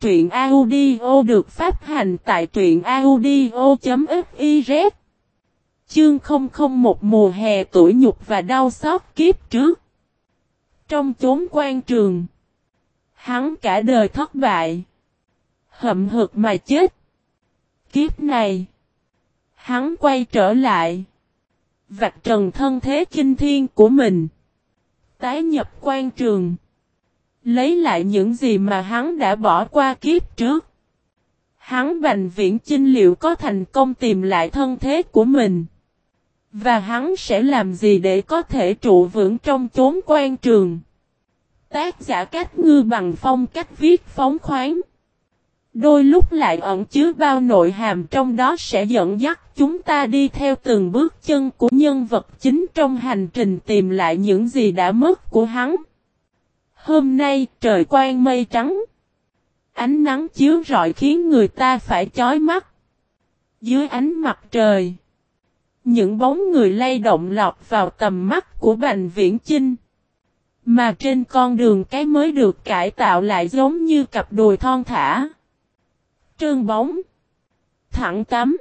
Truyện audio được phát hành tại truyện audio.fiz Chương 001 mùa hè tuổi nhục và đau xót kiếp trước. Trong chốn quan trường, Hắn cả đời thất bại, Hậm hực mà chết. Kiếp này, Hắn quay trở lại, Vạch trần thân thế kinh thiên của mình, Tái nhập quan trường. Lấy lại những gì mà hắn đã bỏ qua kiếp trước. Hắn Bành Viễn Chinh liệu có thành công tìm lại thân thế của mình. Và hắn sẽ làm gì để có thể trụ vững trong chốn quan trường. Tác giả cách ngư bằng phong cách viết phóng khoáng. Đôi lúc lại ẩn chứa bao nội hàm trong đó sẽ dẫn dắt chúng ta đi theo từng bước chân của nhân vật chính trong hành trình tìm lại những gì đã mất của hắn. Hôm nay trời quang mây trắng. Ánh nắng chiếu rọi khiến người ta phải chói mắt. Dưới ánh mặt trời. Những bóng người lay động lọt vào tầm mắt của Bành Viễn Chinh. Mà trên con đường cái mới được cải tạo lại giống như cặp đùi thon thả. Trơn bóng. Thẳng tắm.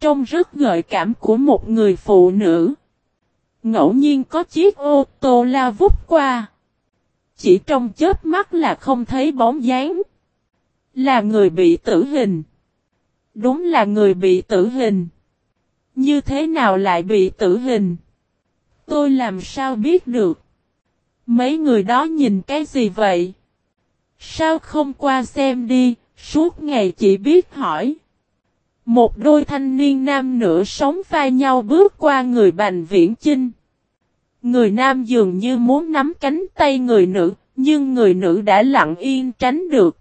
Trông rất gợi cảm của một người phụ nữ. Ngẫu nhiên có chiếc ô tô la vút qua. Chỉ trong chớp mắt là không thấy bóng dáng. Là người bị tử hình. Đúng là người bị tử hình. Như thế nào lại bị tử hình? Tôi làm sao biết được? Mấy người đó nhìn cái gì vậy? Sao không qua xem đi, suốt ngày chỉ biết hỏi. Một đôi thanh niên nam nữ sống vai nhau bước qua người Bành Viễn Chinh. Người nam dường như muốn nắm cánh tay người nữ, nhưng người nữ đã lặng yên tránh được.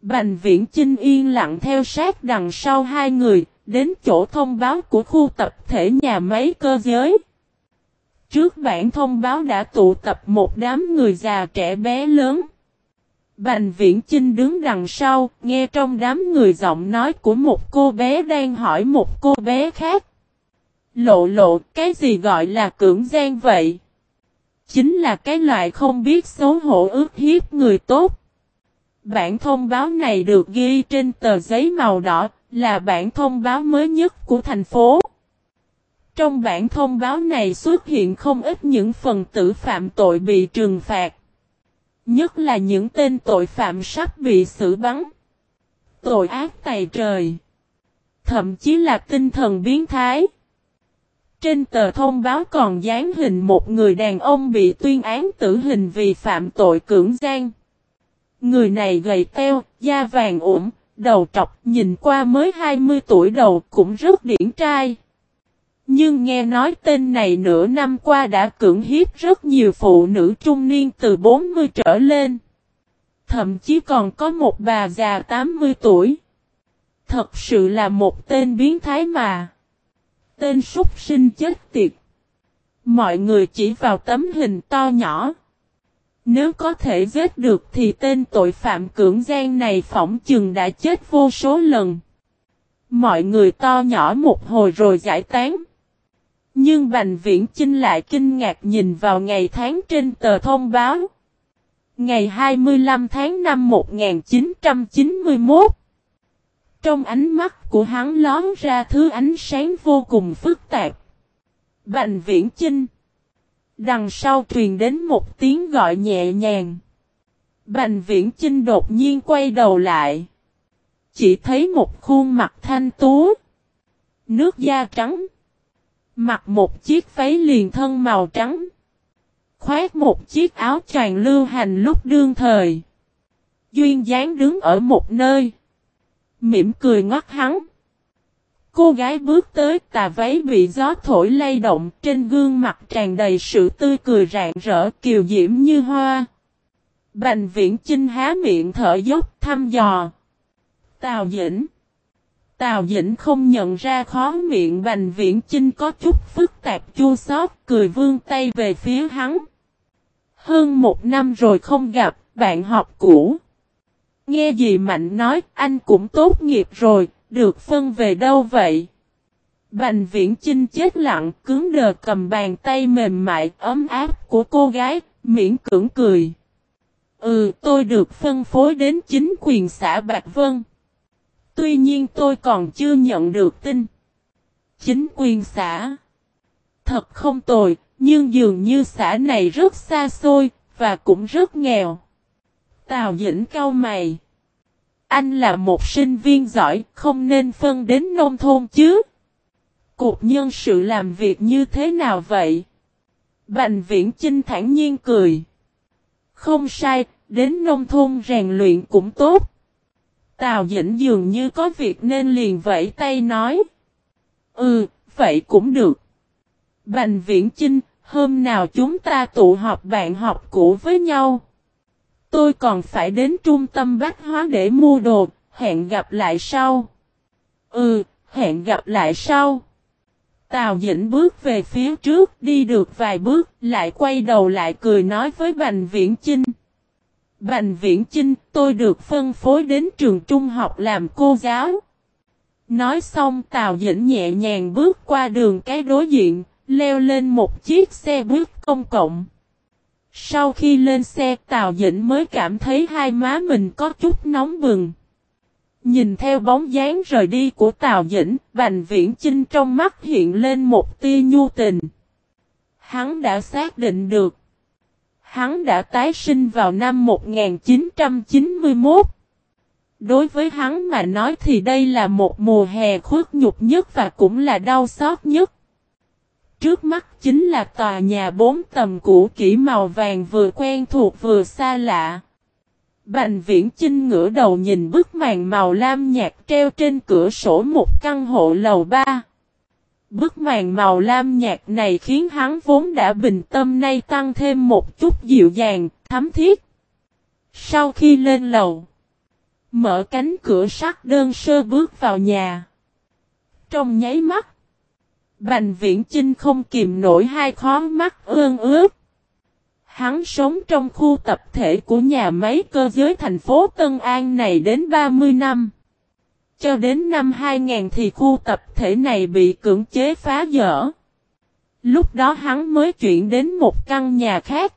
Bành viễn Chinh yên lặng theo sát đằng sau hai người, đến chỗ thông báo của khu tập thể nhà máy cơ giới. Trước bản thông báo đã tụ tập một đám người già trẻ bé lớn. Bành viễn Chinh đứng đằng sau, nghe trong đám người giọng nói của một cô bé đang hỏi một cô bé khác. Lộ lộ, cái gì gọi là cưỡng gian vậy? Chính là cái loại không biết xấu hổ ước hiếp người tốt. Bản thông báo này được ghi trên tờ giấy màu đỏ, là bản thông báo mới nhất của thành phố. Trong bản thông báo này xuất hiện không ít những phần tử phạm tội bị trừng phạt. Nhất là những tên tội phạm sắp bị xử bắn. Tội ác tày trời. Thậm chí là tinh thần biến thái. Trên tờ thông báo còn dán hình một người đàn ông bị tuyên án tử hình vì phạm tội cưỡng gian. Người này gầy teo, da vàng ủng, đầu trọc, nhìn qua mới 20 tuổi đầu cũng rất điển trai. Nhưng nghe nói tên này nửa năm qua đã cưỡng hiếp rất nhiều phụ nữ trung niên từ 40 trở lên. Thậm chí còn có một bà già 80 tuổi. Thật sự là một tên biến thái mà. Tên súc sinh chết tiệt. Mọi người chỉ vào tấm hình to nhỏ. Nếu có thể giết được thì tên tội phạm cưỡng gian này phỏng chừng đã chết vô số lần. Mọi người to nhỏ một hồi rồi giải tán. Nhưng Bành Viễn Chinh lại kinh ngạc nhìn vào ngày tháng trên tờ thông báo. Ngày 25 tháng 5 1991 trong ánh mắt của hắn lón ra thứ ánh sáng vô cùng phức tạp. Bành viễn chinh. Đằng sau truyền đến một tiếng gọi nhẹ nhàng. Bành viễn chinh đột nhiên quay đầu lại. Chỉ thấy một khuôn mặt thanh tú. Nước da trắng. Mặc một chiếc váy liền thân màu trắng. Khoát một chiếc áo choàng lưu hành lúc đương thời. Duyên dáng đứng ở một nơi mỉm cười ngót hắn. Cô gái bước tới tà váy bị gió thổi lay động trên gương mặt tràn đầy sự tươi cười rạng rỡ kiều diễm như hoa. Bành viễn chinh há miệng thở dốc thăm dò. Tào Dĩnh Tào Dĩnh không nhận ra khó miệng Bành Viễn Chinh có chút phức tạp chua xót cười vương tay về phía hắn. Hơn một năm rồi không gặp, bạn học cũ. Nghe gì Mạnh nói, anh cũng tốt nghiệp rồi, được phân về đâu vậy? Bành viễn chinh chết lặng, cứng đờ cầm bàn tay mềm mại, ấm áp của cô gái, miễn cưỡng cười. Ừ, tôi được phân phối đến chính quyền xã bạc Vân. Tuy nhiên tôi còn chưa nhận được tin. Chính quyền xã. Thật không tồi, nhưng dường như xã này rất xa xôi, và cũng rất nghèo. Tào Dĩnh cao mày. Anh là một sinh viên giỏi, không nên phân đến nông thôn chứ. Cục nhân sự làm việc như thế nào vậy? Bành viễn Chinh thản nhiên cười. Không sai, đến nông thôn rèn luyện cũng tốt. Tào Dĩnh dường như có việc nên liền vẫy tay nói. Ừ, vậy cũng được. Bành viễn Chinh, hôm nào chúng ta tụ họp bạn học cũ với nhau. Tôi còn phải đến trung tâm bách hóa để mua đồ, hẹn gặp lại sau. Ừ, hẹn gặp lại sau. Tào Dĩnh bước về phía trước, đi được vài bước, lại quay đầu lại cười nói với Bành Viễn Chinh. Bành Viễn Chinh, tôi được phân phối đến trường trung học làm cô giáo. Nói xong Tào Dĩnh nhẹ nhàng bước qua đường cái đối diện, leo lên một chiếc xe buýt công cộng. Sau khi lên xe Tào Dĩnh mới cảm thấy hai má mình có chút nóng bừng. Nhìn theo bóng dáng rời đi của Tào Dĩnh, Bành Viễn Chinh trong mắt hiện lên một tia nhu tình. Hắn đã xác định được. Hắn đã tái sinh vào năm 1991. Đối với hắn mà nói thì đây là một mùa hè khuất nhục nhất và cũng là đau xót nhất. Trước mắt chính là tòa nhà bốn tầng cũ kỹ màu vàng vừa quen thuộc vừa xa lạ. Bành viễn Trinh ngửa đầu nhìn bức màn màu lam nhạt treo trên cửa sổ một căn hộ lầu ba. Bức màn màu lam nhạt này khiến hắn vốn đã bình tâm nay tăng thêm một chút dịu dàng, thấm thiết. Sau khi lên lầu, mở cánh cửa sắt đơn sơ bước vào nhà. Trong nháy mắt, Bành viễn Trinh không kìm nổi hai khó mắt ương ướp. Hắn sống trong khu tập thể của nhà máy cơ giới thành phố Tân An này đến 30 năm. Cho đến năm 2000 thì khu tập thể này bị cưỡng chế phá dỡ. Lúc đó hắn mới chuyển đến một căn nhà khác.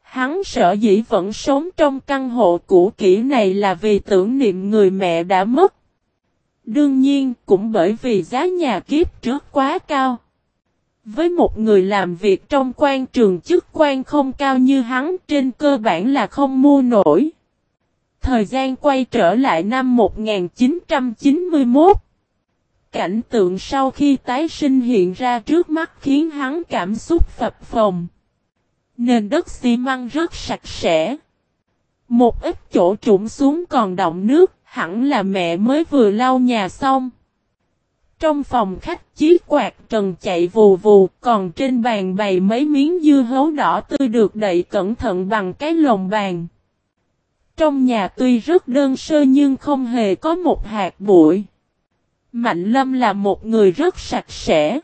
Hắn sợ dĩ vẫn sống trong căn hộ cũ kỹ này là vì tưởng niệm người mẹ đã mất. Đương nhiên cũng bởi vì giá nhà kiếp trước quá cao. Với một người làm việc trong quan trường chức quan không cao như hắn trên cơ bản là không mua nổi. Thời gian quay trở lại năm 1991. Cảnh tượng sau khi tái sinh hiện ra trước mắt khiến hắn cảm xúc phập phồng. Nền đất xi măng rất sạch sẽ. Một ít chỗ trũng xuống còn động nước, hẳn là mẹ mới vừa lau nhà xong. Trong phòng khách chiếc quạt trần chạy vù vù, còn trên bàn bày mấy miếng dưa hấu đỏ tươi được đậy cẩn thận bằng cái lồng bàn. Trong nhà tuy rất đơn sơ nhưng không hề có một hạt bụi. Mạnh Lâm là một người rất sạch sẽ.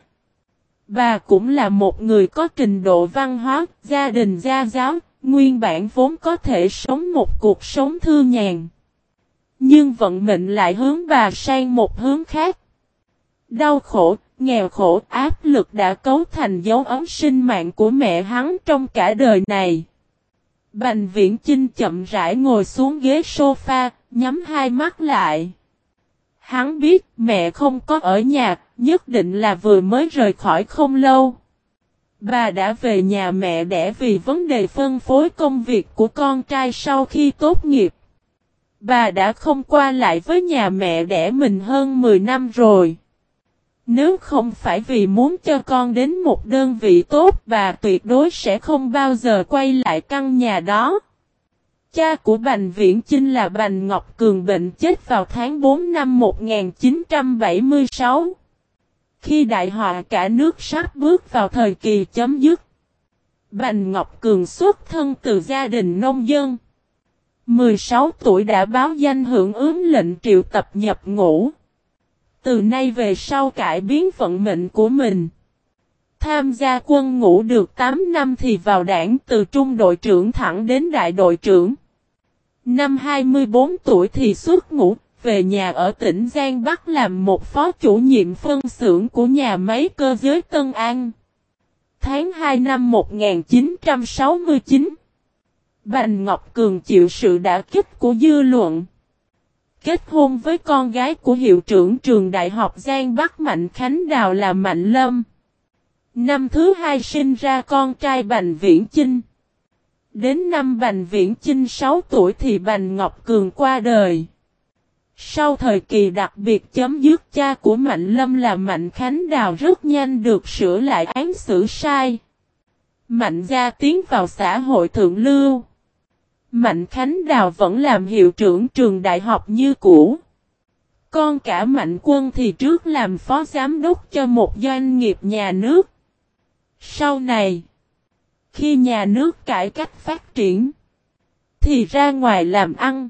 Bà cũng là một người có trình độ văn hóa, gia đình gia giáo, nguyên bản vốn có thể sống một cuộc sống thư nhàn. Nhưng vận mệnh lại hướng bà sang một hướng khác. Đau khổ, nghèo khổ, áp lực đã cấu thành dấu ấn sinh mạng của mẹ hắn trong cả đời này. Bành viễn Chinh chậm rãi ngồi xuống ghế sofa, nhắm hai mắt lại. Hắn biết mẹ không có ở nhà, nhất định là vừa mới rời khỏi không lâu. Bà đã về nhà mẹ đẻ vì vấn đề phân phối công việc của con trai sau khi tốt nghiệp. Bà đã không qua lại với nhà mẹ đẻ mình hơn 10 năm rồi. Nếu không phải vì muốn cho con đến một đơn vị tốt, bà tuyệt đối sẽ không bao giờ quay lại căn nhà đó. Cha của Bành Viễn Chinh là Bành Ngọc Cường bệnh chết vào tháng 4 năm 1976. Khi đại họa cả nước sắp bước vào thời kỳ chấm dứt. Bành Ngọc Cường xuất thân từ gia đình nông dân. 16 tuổi đã báo danh hưởng ứng lệnh triệu tập nhập ngũ. Từ nay về sau cải biến vận mệnh của mình. Tham gia quân ngũ được 8 năm thì vào đảng từ trung đội trưởng thẳng đến đại đội trưởng. Năm 24 tuổi thì xuất ngũ, về nhà ở tỉnh Giang Bắc làm một phó chủ nhiệm phân xưởng của nhà máy cơ giới Tân An. Tháng 2 năm 1969 Bành Ngọc Cường chịu sự đả kích của dư luận. Kết hôn với con gái của hiệu trưởng trường đại học Giang Bắc Mạnh Khánh Đào là Mạnh Lâm. Năm thứ hai sinh ra con trai Bành Viễn Chinh. Đến năm Bành Viễn Chinh 6 tuổi thì Bành Ngọc Cường qua đời. Sau thời kỳ đặc biệt chấm dứt, cha của Mạnh Lâm là Mạnh Khánh Đào rất nhanh được sửa lại án xử sai. Mạnh gia tiến vào xã hội thượng lưu. Mạnh Khánh Đào vẫn làm hiệu trưởng trường đại học như cũ. Con cả Mạnh Quân thì trước làm phó giám đốc cho một doanh nghiệp nhà nước. Sau này, khi nhà nước cải cách phát triển, thì ra ngoài làm ăn,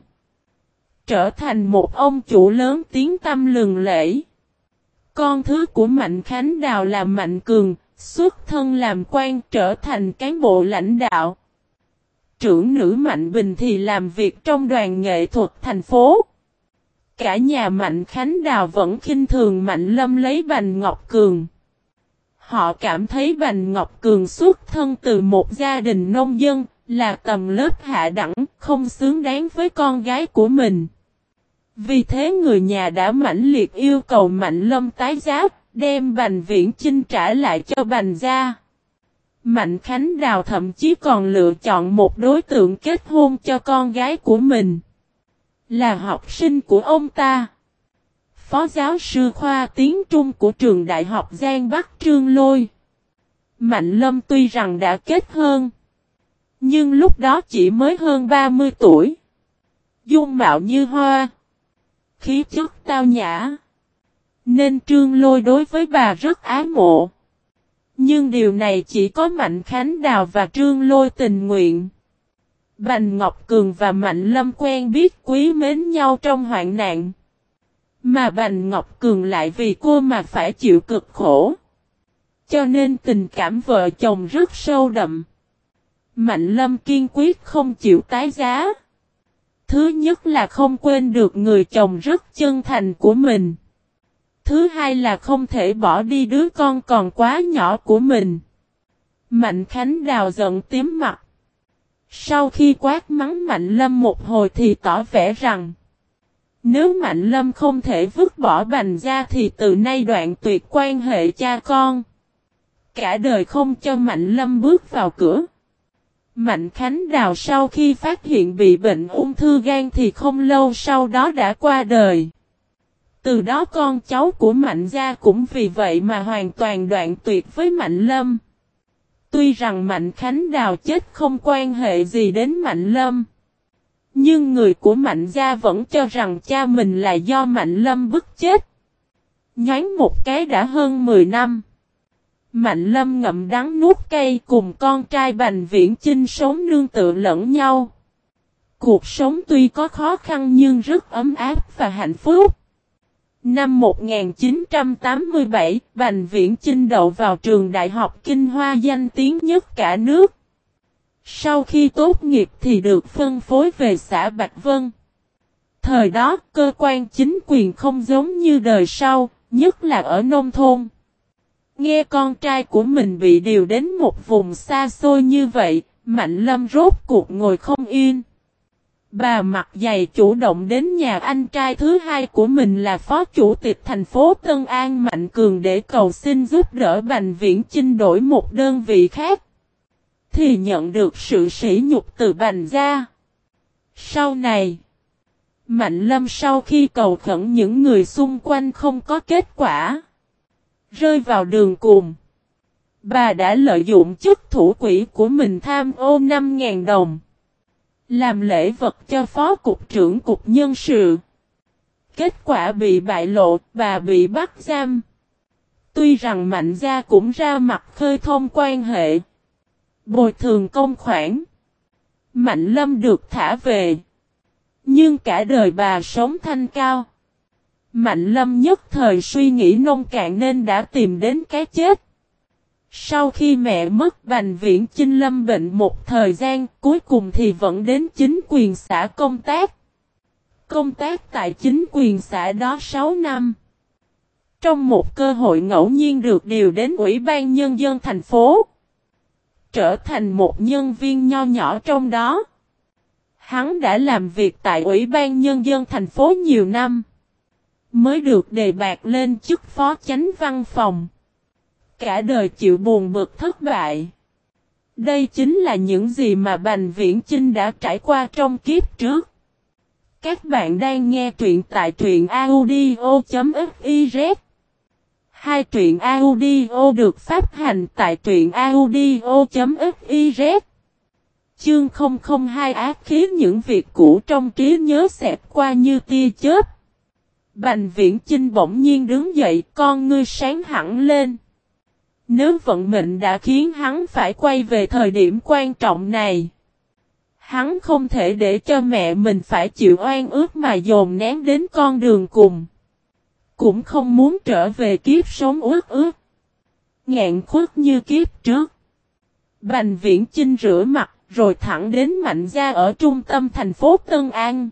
trở thành một ông chủ lớn tiếng tâm lừng lễ. Con thứ của Mạnh Khánh Đào là Mạnh Cường, xuất thân làm quan trở thành cán bộ lãnh đạo. Trưởng nữ Mạnh Bình thì làm việc trong đoàn nghệ thuật thành phố. Cả nhà Mạnh Khánh Đào vẫn khinh thường Mạnh Lâm lấy Bành Ngọc Cường. Họ cảm thấy Bành Ngọc Cường xuất thân từ một gia đình nông dân, là tầm lớp hạ đẳng, không xứng đáng với con gái của mình. Vì thế người nhà đã mãnh liệt yêu cầu Mạnh Lâm tái giáp, đem Bành Viễn Chinh trả lại cho Bành gia. Mạnh Khánh Đào thậm chí còn lựa chọn một đối tượng kết hôn cho con gái của mình. Là học sinh của ông ta. Phó giáo sư khoa tiếng Trung của trường Đại học Giang Bắc Trương Lôi. Mạnh Lâm tuy rằng đã kết hơn. Nhưng lúc đó chỉ mới hơn 30 tuổi. Dung mạo như hoa. Khí chất tao nhã. Nên Trương Lôi đối với bà rất ái mộ. Nhưng điều này chỉ có Mạnh Khánh Đào và Trương Lôi tình nguyện. Bành Ngọc Cường và Mạnh Lâm quen biết quý mến nhau trong hoạn nạn. Mà Bành Ngọc Cường lại vì cô mà phải chịu cực khổ. Cho nên tình cảm vợ chồng rất sâu đậm. Mạnh Lâm kiên quyết không chịu tái giá. Thứ nhất là không quên được người chồng rất chân thành của mình. Thứ hai là không thể bỏ đi đứa con còn quá nhỏ của mình. Mạnh Khánh Đào giận tím mặt. Sau khi quát mắng Mạnh Lâm một hồi thì tỏ vẻ rằng, Nếu Mạnh Lâm không thể vứt bỏ bành ra thì từ nay đoạn tuyệt quan hệ cha con. Cả đời không cho Mạnh Lâm bước vào cửa. Mạnh Khánh Đào sau khi phát hiện bị bệnh ung thư gan thì không lâu sau đó đã qua đời. Từ đó con cháu của Mạnh Gia cũng vì vậy mà hoàn toàn đoạn tuyệt với Mạnh Lâm. Tuy rằng Mạnh Khánh Đào chết không quan hệ gì đến Mạnh Lâm. Nhưng người của Mạnh Gia vẫn cho rằng cha mình là do Mạnh Lâm bức chết. Nhánh một cái đã hơn 10 năm. Mạnh Lâm ngậm đắng nuốt cây cùng con trai Bành Viễn Chinh sống nương tựa lẫn nhau. Cuộc sống tuy có khó khăn nhưng rất ấm áp và hạnh phúc. Năm 1987, Bành Viễn Chinh đậu vào trường Đại học Kinh Hoa danh tiếng nhất cả nước. Sau khi tốt nghiệp thì được phân phối về xã Bạch Vân. Thời đó, cơ quan chính quyền không giống như đời sau, nhất là ở nông thôn. Nghe con trai của mình bị điều đến một vùng xa xôi như vậy, Mạnh Lâm rốt cuộc ngồi không yên. Bà mặt dày chủ động đến nhà anh trai thứ hai của mình là phó chủ tịch thành phố Tân An Mạnh Cường để cầu xin giúp đỡ Bành Viễn Chinh đổi một đơn vị khác. Thì nhận được sự sỉ nhục từ Bành gia. Sau này, Mạnh Lâm sau khi cầu khẩn những người xung quanh không có kết quả. Rơi vào đường cùng. Bà đã lợi dụng chức thủ quỹ của mình tham ô 5.000 đồng. Làm lễ vật cho phó cục trưởng cục nhân sự. Kết quả bị bại lộ, bà bị bắt giam. Tuy rằng Mạnh Gia cũng ra mặt khơi thông quan hệ. Bồi thường công khoản. Mạnh Lâm được thả về. Nhưng cả đời bà sống thanh cao. Mạnh Lâm nhất thời suy nghĩ nông cạn nên đã tìm đến cái chết. Sau khi mẹ mất Bành Viễn Chinh Lâm bệnh một thời gian, cuối cùng thì vẫn đến chính quyền xã công tác. Công tác tại chính quyền xã đó 6 năm. Trong một cơ hội ngẫu nhiên được điều đến Ủy ban Nhân dân thành phố. Trở thành một nhân viên nho nhỏ trong đó. Hắn đã làm việc tại Ủy ban Nhân dân thành phố nhiều năm. Mới được đề bạc lên chức phó chánh văn phòng. Cả đời chịu buồn bực thất bại. Đây chính là những gì mà Bành Viễn Chinh đã trải qua trong kiếp trước. Các bạn đang nghe truyện tại truyện audio.fiz Hai truyện audio được phát hành tại truyện audio.fiz Chương 002 ác khí những việc cũ trong trí nhớ xẹp qua như tia chớp. Bành viễn Trinh bỗng nhiên đứng dậy, con ngươi sáng hẳn lên. Nếu vận mệnh đã khiến hắn phải quay về thời điểm quan trọng này. Hắn không thể để cho mẹ mình phải chịu oan ước mà dồn nén đến con đường cùng. Cũng không muốn trở về kiếp sống ước ước. Ngạn khuất như kiếp trước. Bành viễn chinh rửa mặt rồi thẳng đến Mạnh Gia ở trung tâm thành phố Tân An.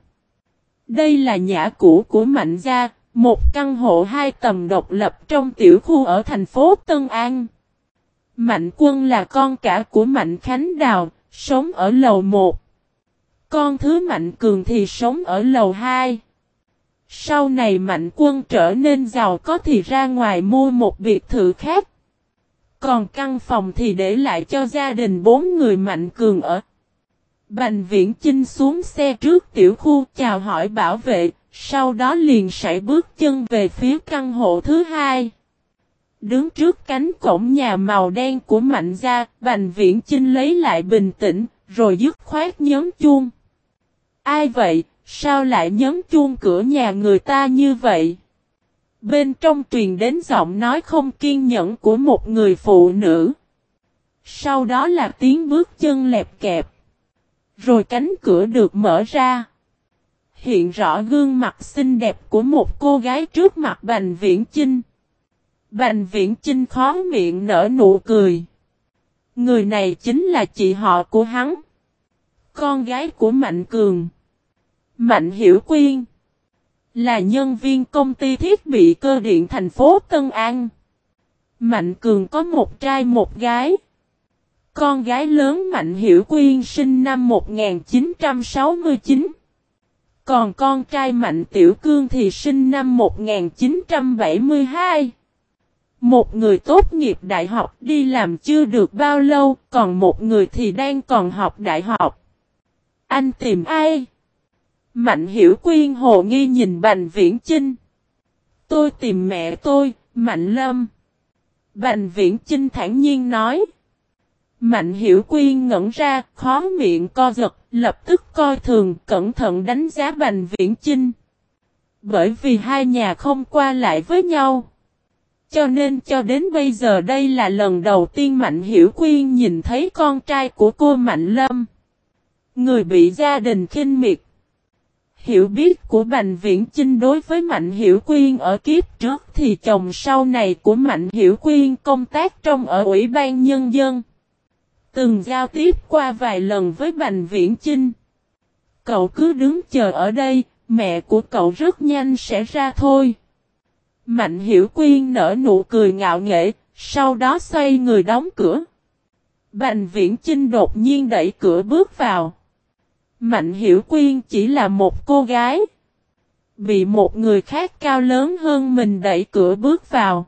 Đây là nhà cũ của Mạnh Gia, một căn hộ hai tầng độc lập trong tiểu khu ở thành phố Tân An. Mạnh Quân là con cả của Mạnh Khánh Đào, sống ở lầu 1. Con thứ Mạnh Cường thì sống ở lầu 2. Sau này Mạnh Quân trở nên giàu có thì ra ngoài mua một biệt thự khác. Còn căn phòng thì để lại cho gia đình bốn người Mạnh Cường ở. Bành viễn Chinh xuống xe trước tiểu khu chào hỏi bảo vệ, sau đó liền sải bước chân về phía căn hộ thứ hai. Đứng trước cánh cổng nhà màu đen của Mạnh gia, Bành Viễn Chinh lấy lại bình tĩnh, rồi dứt khoát nhấn chuông. Ai vậy, sao lại nhấn chuông cửa nhà người ta như vậy? Bên trong truyền đến giọng nói không kiên nhẫn của một người phụ nữ. Sau đó là tiếng bước chân lẹp kẹp. Rồi cánh cửa được mở ra. Hiện rõ gương mặt xinh đẹp của một cô gái trước mặt Bành Viễn Chinh. Bành Viễn Chinh khó miệng nở nụ cười. Người này chính là chị họ của hắn. Con gái của Mạnh Cường. Mạnh Hiểu Quyên. Là nhân viên công ty thiết bị cơ điện thành phố Tân An. Mạnh Cường có một trai một gái. Con gái lớn Mạnh Hiểu Quyên sinh năm 1969. Còn con trai Mạnh Tiểu Cương thì sinh năm 1972. Một người tốt nghiệp đại học đi làm chưa được bao lâu, còn một người thì đang còn học đại học. Anh tìm ai? Mạnh Hiểu Quyên hồ nghi nhìn Bành Viễn Chinh. Tôi tìm mẹ tôi, Mạnh Lâm. Bành Viễn Chinh thản nhiên nói. Mạnh Hiểu Quyên ngẩn ra, khó miệng co giật, lập tức coi thường, cẩn thận đánh giá Bành Viễn Chinh. Bởi vì hai nhà không qua lại với nhau. Cho nên cho đến bây giờ đây là lần đầu tiên Mạnh Hiểu Quyên nhìn thấy con trai của cô Mạnh Lâm. Người bị gia đình khinh miệt. Hiểu biết của Bành Viễn Chinh đối với Mạnh Hiểu Quyên ở kiếp trước thì chồng sau này của Mạnh Hiểu Quyên công tác trong ở Ủy ban Nhân dân. Từng giao tiếp qua vài lần với Bành Viễn Chinh. Cậu cứ đứng chờ ở đây, mẹ của cậu rất nhanh sẽ ra thôi. Mạnh Hiểu Quyên nở nụ cười ngạo nghễ, sau đó xoay người đóng cửa. Bành Viễn Chinh đột nhiên đẩy cửa bước vào. Mạnh Hiểu Quyên chỉ là một cô gái. Bị một người khác cao lớn hơn mình đẩy cửa bước vào.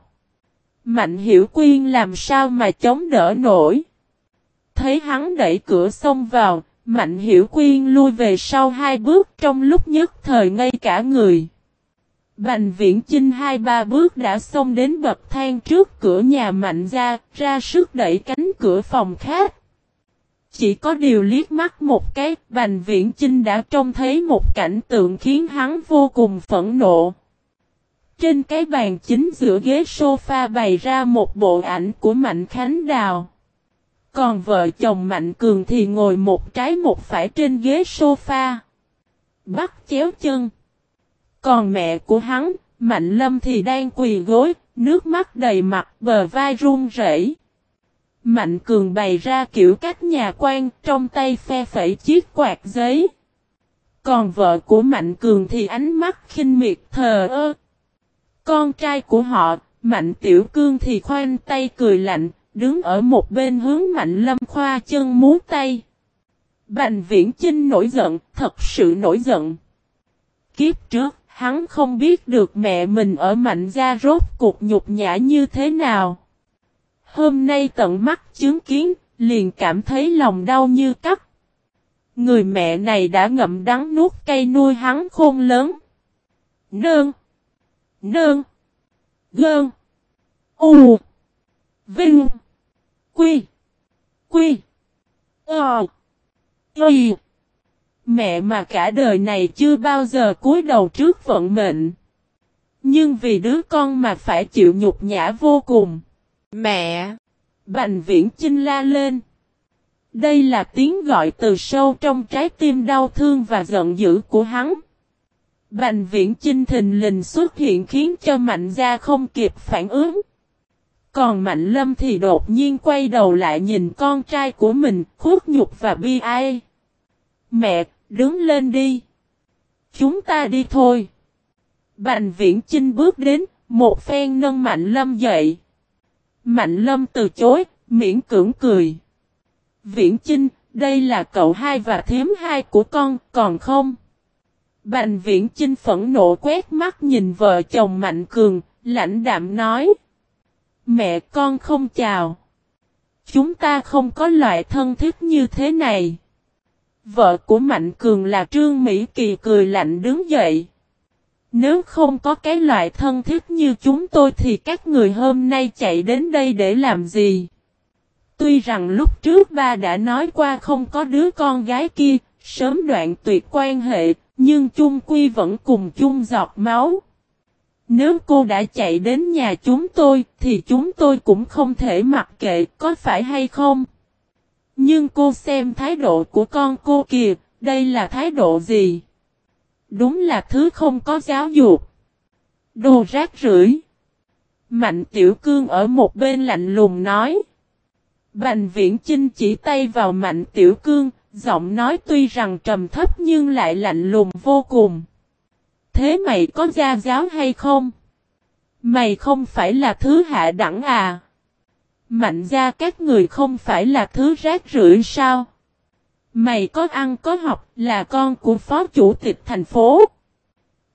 Mạnh Hiểu Quyên làm sao mà chống đỡ nổi. Thấy hắn đẩy cửa xông vào, Mạnh Hiểu Quyên lui về sau hai bước trong lúc nhất thời ngây cả người. Bành viễn chinh hai ba bước đã xông đến bậc thang trước cửa nhà mạnh ra, ra sức đẩy cánh cửa phòng khác. Chỉ có điều liếc mắt một cái, Bành Viễn Chinh đã trông thấy một cảnh tượng khiến hắn vô cùng phẫn nộ. Trên cái bàn chính giữa ghế sofa bày ra một bộ ảnh của Mạnh Khánh Đào. Còn vợ chồng Mạnh Cường thì ngồi một trái một phải trên ghế sofa. Bắt chéo chân. Còn mẹ của hắn, Mạnh Lâm thì đang quỳ gối, nước mắt đầy mặt bờ vai run rẩy. Mạnh Cường bày ra kiểu cách nhà quan trong tay phe phẩy chiếc quạt giấy. Còn vợ của Mạnh Cường thì ánh mắt khinh miệt thờ ơ. Con trai của họ, Mạnh Tiểu Cương thì khoanh tay cười lạnh, đứng ở một bên hướng Mạnh Lâm khoa chân muốn tay. Bành viễn Chinh nổi giận, thật sự nổi giận. Kiếp trước, hắn không biết được mẹ mình ở mạnh gia rốt cuộc nhục nhã như thế nào. Hôm nay tận mắt chứng kiến, liền cảm thấy lòng đau như cắt. Người mẹ này đã ngậm đắng nuốt cây nuôi hắn khôn lớn. Nương. Nương. Gơn. U. Vinh. Quy. Quy. Ờ. Y. Mẹ mà cả đời này chưa bao giờ cúi đầu trước vận mệnh. Nhưng vì đứa con mà phải chịu nhục nhã vô cùng. Mẹ! Bành viễn chinh la lên. Đây là tiếng gọi từ sâu trong trái tim đau thương và giận dữ của hắn. Bành viễn chinh thình lình xuất hiện khiến cho mạnh gia không kịp phản ứng. Còn mạnh lâm thì đột nhiên quay đầu lại nhìn con trai của mình khuất nhục và bi ai. Mẹ, đứng lên đi. Chúng ta đi thôi. Bành viễn chinh bước đến, một phen nâng mạnh lâm dậy. Mạnh lâm từ chối, miễn cưỡng cười. Viễn chinh, đây là cậu hai và thím hai của con, còn không? Bành viễn chinh phẫn nộ quét mắt nhìn vợ chồng Mạnh Cường, lãnh đạm nói. Mẹ con không chào. Chúng ta không có loại thân thiết như thế này. Vợ của Mạnh Cường là Trương Mỹ Kỳ cười lạnh đứng dậy. Nếu không có cái loại thân thiết như chúng tôi thì các người hôm nay chạy đến đây để làm gì? Tuy rằng lúc trước ba đã nói qua không có đứa con gái kia, sớm đoạn tuyệt quan hệ, nhưng chung quy vẫn cùng chung giọt máu. Nếu cô đã chạy đến nhà chúng tôi, thì chúng tôi cũng không thể mặc kệ, có phải hay không? Nhưng cô xem thái độ của con cô kìa, đây là thái độ gì? Đúng là thứ không có giáo dục. Đồ rác rưởi. Mạnh tiểu cương ở một bên lạnh lùng nói. Bành viễn chinh chỉ tay vào mạnh tiểu cương, giọng nói tuy rằng trầm thấp nhưng lại lạnh lùng vô cùng. Thế mày có gia giáo hay không? Mày không phải là thứ hạ đẳng à? Mạnh ra các người không phải là thứ rác rưởi sao? Mày có ăn có học là con của phó chủ tịch thành phố.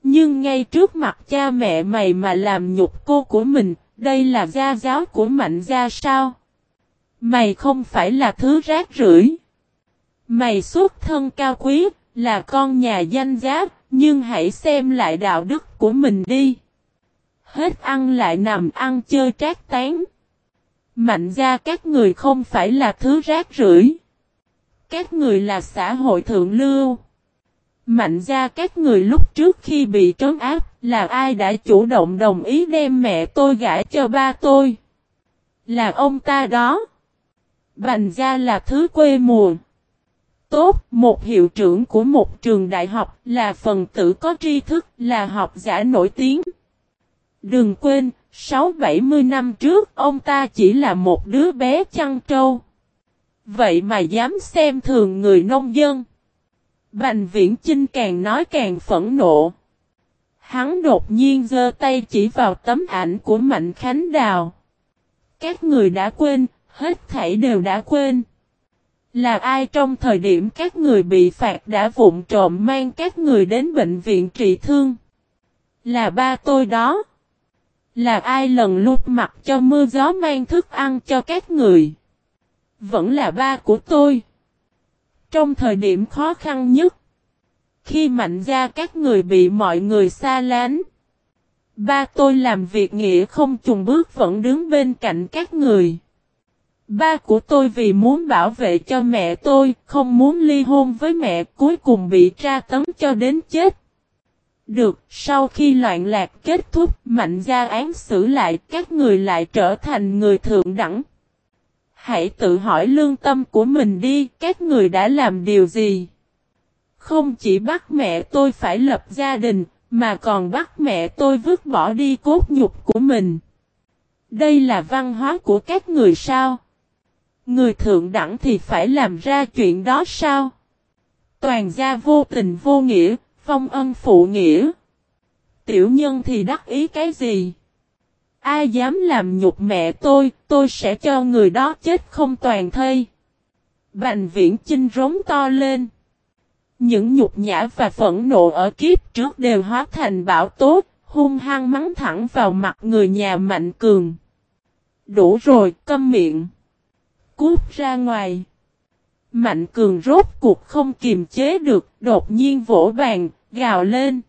Nhưng ngay trước mặt cha mẹ mày mà làm nhục cô của mình, đây là gia giáo của mạnh gia sao? Mày không phải là thứ rác rưởi. Mày xuất thân cao quý, là con nhà danh giá, nhưng hãy xem lại đạo đức của mình đi. Hết ăn lại nằm ăn chơi trác tán. Mạnh ra các người không phải là thứ rác rưởi. Các người là xã hội thượng lưu. Mạnh ra các người lúc trước khi bị trấn áp là ai đã chủ động đồng ý đem mẹ tôi gãi cho ba tôi. Là ông ta đó. Bành ra là thứ quê mùa. Tốt, một hiệu trưởng của một trường đại học là phần tử có tri thức, là học giả nổi tiếng. Đừng quên, sáu bảy mươi năm trước ông ta chỉ là một đứa bé chăn trâu. Vậy mà dám xem thường người nông dân. Bành viễn Chinh càng nói càng phẫn nộ. Hắn đột nhiên giơ tay chỉ vào tấm ảnh của Mạnh Khánh Đào. Các người đã quên, hết thảy đều đã quên. Là ai trong thời điểm các người bị phạt đã vụng trộm mang các người đến bệnh viện trị thương? Là ba tôi đó. Là ai lần lút mặt cho mưa gió mang thức ăn cho các người? Vẫn là ba của tôi. Trong thời điểm khó khăn nhất, khi mạnh ra các người bị mọi người xa lánh, ba tôi làm việc nghĩa không trùng bước vẫn đứng bên cạnh các người. Ba của tôi vì muốn bảo vệ cho mẹ tôi, không muốn ly hôn với mẹ, cuối cùng bị tra tấn cho đến chết. Được, sau khi loạn lạc kết thúc, mạnh gia án xử lại, các người lại trở thành người thượng đẳng. Hãy tự hỏi lương tâm của mình đi, các người đã làm điều gì? Không chỉ bắt mẹ tôi phải lập gia đình, mà còn bắt mẹ tôi vứt bỏ đi cốt nhục của mình. Đây là văn hóa của các người sao? Người thượng đẳng thì phải làm ra chuyện đó sao? Toàn gia vô tình vô nghĩa, phong ân phụ nghĩa. Tiểu nhân thì đắc ý cái gì? Ai dám làm nhục mẹ tôi, tôi sẽ cho người đó chết không toàn thây. Bành viễn chinh rống to lên. Những nhục nhã và phẫn nộ ở kiếp trước đều hóa thành bão tốt, hung hăng mắng thẳng vào mặt người nhà Mạnh Cường. Đủ rồi, câm miệng. Cút ra ngoài. Mạnh Cường rốt cuộc không kiềm chế được, đột nhiên vỗ bàn, gào lên.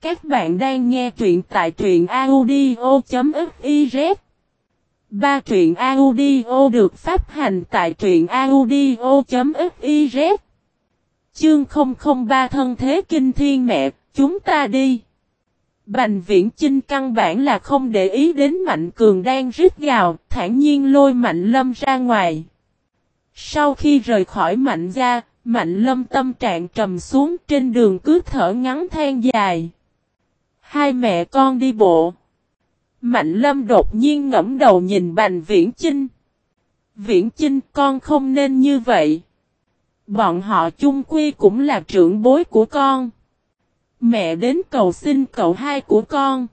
Các bạn đang nghe truyện tại truyện audio.fiz Ba truyện audio được phát hành tại truyện audio.fiz Chương 003 thân thế kinh thiên mẹ, chúng ta đi. Bành viễn chinh căn bản là không để ý đến Mạnh Cường đang rít gào, thản nhiên lôi Mạnh Lâm ra ngoài. Sau khi rời khỏi Mạnh gia, Mạnh Lâm tâm trạng trầm xuống trên đường cứ thở ngắn than dài. Hai mẹ con đi bộ. Mạnh Lâm đột nhiên ngẫm đầu nhìn Bành Viễn Chinh. Viễn Chinh con không nên như vậy. Bọn họ chung quy cũng là trưởng bối của con. Mẹ đến cầu xin cậu hai của con.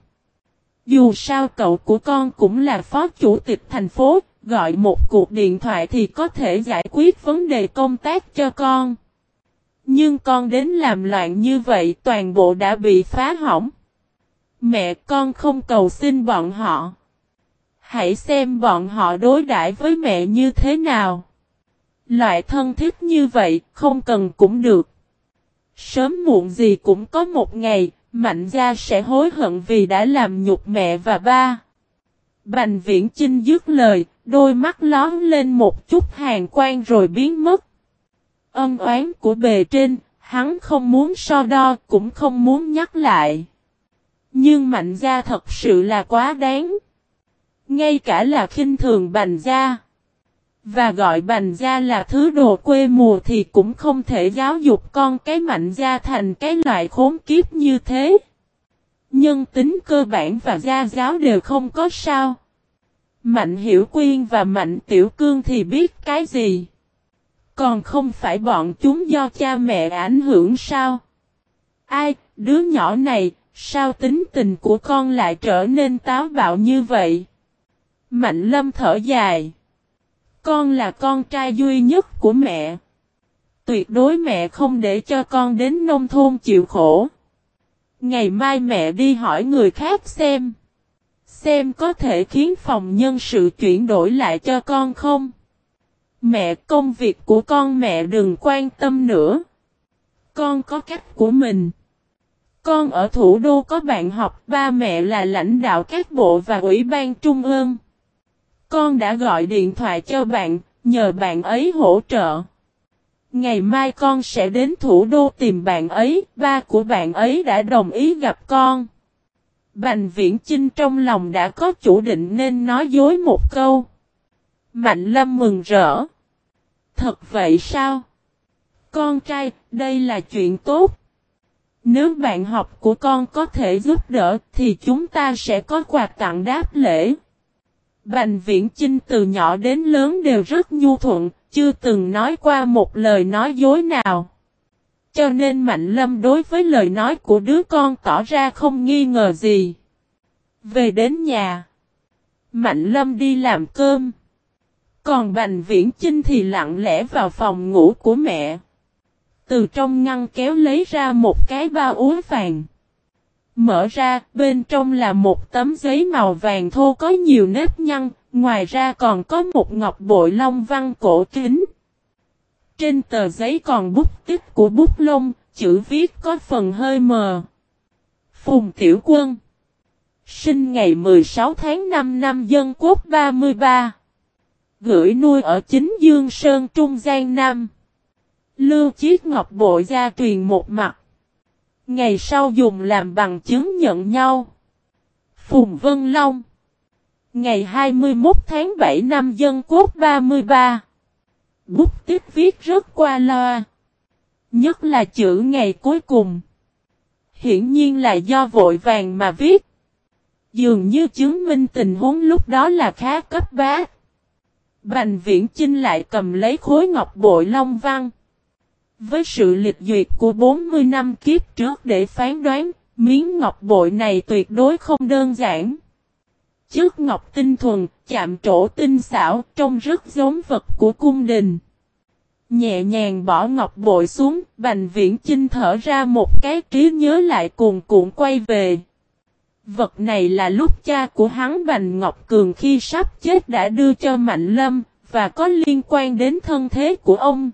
Dù sao cậu của con cũng là phó chủ tịch thành phố, gọi một cuộc điện thoại thì có thể giải quyết vấn đề công tác cho con. Nhưng con đến làm loạn như vậy toàn bộ đã bị phá hỏng. Mẹ con không cầu xin bọn họ. Hãy xem bọn họ đối đãi với mẹ như thế nào. Loại thân thiết như vậy không cần cũng được. Sớm muộn gì cũng có một ngày, Mạnh gia sẽ hối hận vì đã làm nhục mẹ và ba. Bành viễn chinh dứt lời, đôi mắt lón lên một chút hàng quan rồi biến mất. Ân oán của bề trên, hắn không muốn so đo cũng không muốn nhắc lại. Nhưng mạnh gia thật sự là quá đáng. Ngay cả là khinh thường bành gia. Và gọi bành gia là thứ đồ quê mùa thì cũng không thể giáo dục con cái mạnh gia thành cái loại khốn kiếp như thế. Nhân tính cơ bản và gia giáo đều không có sao. Mạnh hiểu quyên và mạnh tiểu cương thì biết cái gì. Còn không phải bọn chúng do cha mẹ ảnh hưởng sao? Ai, đứa nhỏ này, sao tính tình của con lại trở nên táo bạo như vậy? Mạnh lâm thở dài. Con là con trai duy nhất của mẹ. Tuyệt đối mẹ không để cho con đến nông thôn chịu khổ. Ngày mai mẹ đi hỏi người khác xem. Xem có thể khiến phòng nhân sự chuyển đổi lại cho con không? Mẹ công việc của con mẹ đừng quan tâm nữa. Con có cách của mình. Con ở thủ đô có bạn học, ba mẹ là lãnh đạo các bộ và ủy ban trung ương. Con đã gọi điện thoại cho bạn, nhờ bạn ấy hỗ trợ. Ngày mai con sẽ đến thủ đô tìm bạn ấy, ba của bạn ấy đã đồng ý gặp con. Bành viễn Trinh trong lòng đã có chủ định nên nói dối một câu. Mạnh lâm mừng rỡ. Thật vậy sao? Con trai, đây là chuyện tốt. Nếu bạn học của con có thể giúp đỡ thì chúng ta sẽ có quà tặng đáp lễ. Bành viễn Trinh từ nhỏ đến lớn đều rất nhu thuận, chưa từng nói qua một lời nói dối nào. Cho nên Mạnh Lâm đối với lời nói của đứa con tỏ ra không nghi ngờ gì. Về đến nhà, Mạnh Lâm đi làm cơm. Còn Bành Viễn Chinh thì lặng lẽ vào phòng ngủ của mẹ. Từ trong ngăn kéo lấy ra một cái bao úa vàng. Mở ra, bên trong là một tấm giấy màu vàng thô có nhiều nếp nhăn, ngoài ra còn có một ngọc bội long văn cổ kính. Trên tờ giấy còn bút tích của bút lông, chữ viết có phần hơi mờ. Phùng Tiểu Quân Sinh ngày 16 tháng 5 năm Dân Quốc 33 Gửi nuôi ở chính Dương Sơn Trung Giang Nam Lưu Chiết Ngọc Bội gia truyền một mặt Ngày sau dùng làm bằng chứng nhận nhau. Phùng Vân Long. Ngày 21 tháng 7 năm Dân Quốc 33 Bút tích viết rất qua loa. Nhất là chữ ngày cuối cùng. Hiển nhiên là do vội vàng mà viết. Dường như chứng minh tình huống lúc đó là khá cấp bá. Bành viễn Chinh lại cầm lấy khối ngọc bội long văn. Với sự liệt duyệt của 40 năm kiếp trước để phán đoán, miếng ngọc bội này tuyệt đối không đơn giản. trước ngọc tinh thuần, chạm trổ tinh xảo, trông rất giống vật của cung đình. Nhẹ nhàng bỏ ngọc bội xuống, Bành Viễn Chinh thở ra một cái trí nhớ lại cuồn cuộn quay về. Vật này là lúc cha của hắn Bành Ngọc Cường khi sắp chết đã đưa cho Mạnh Lâm, và có liên quan đến thân thế của ông.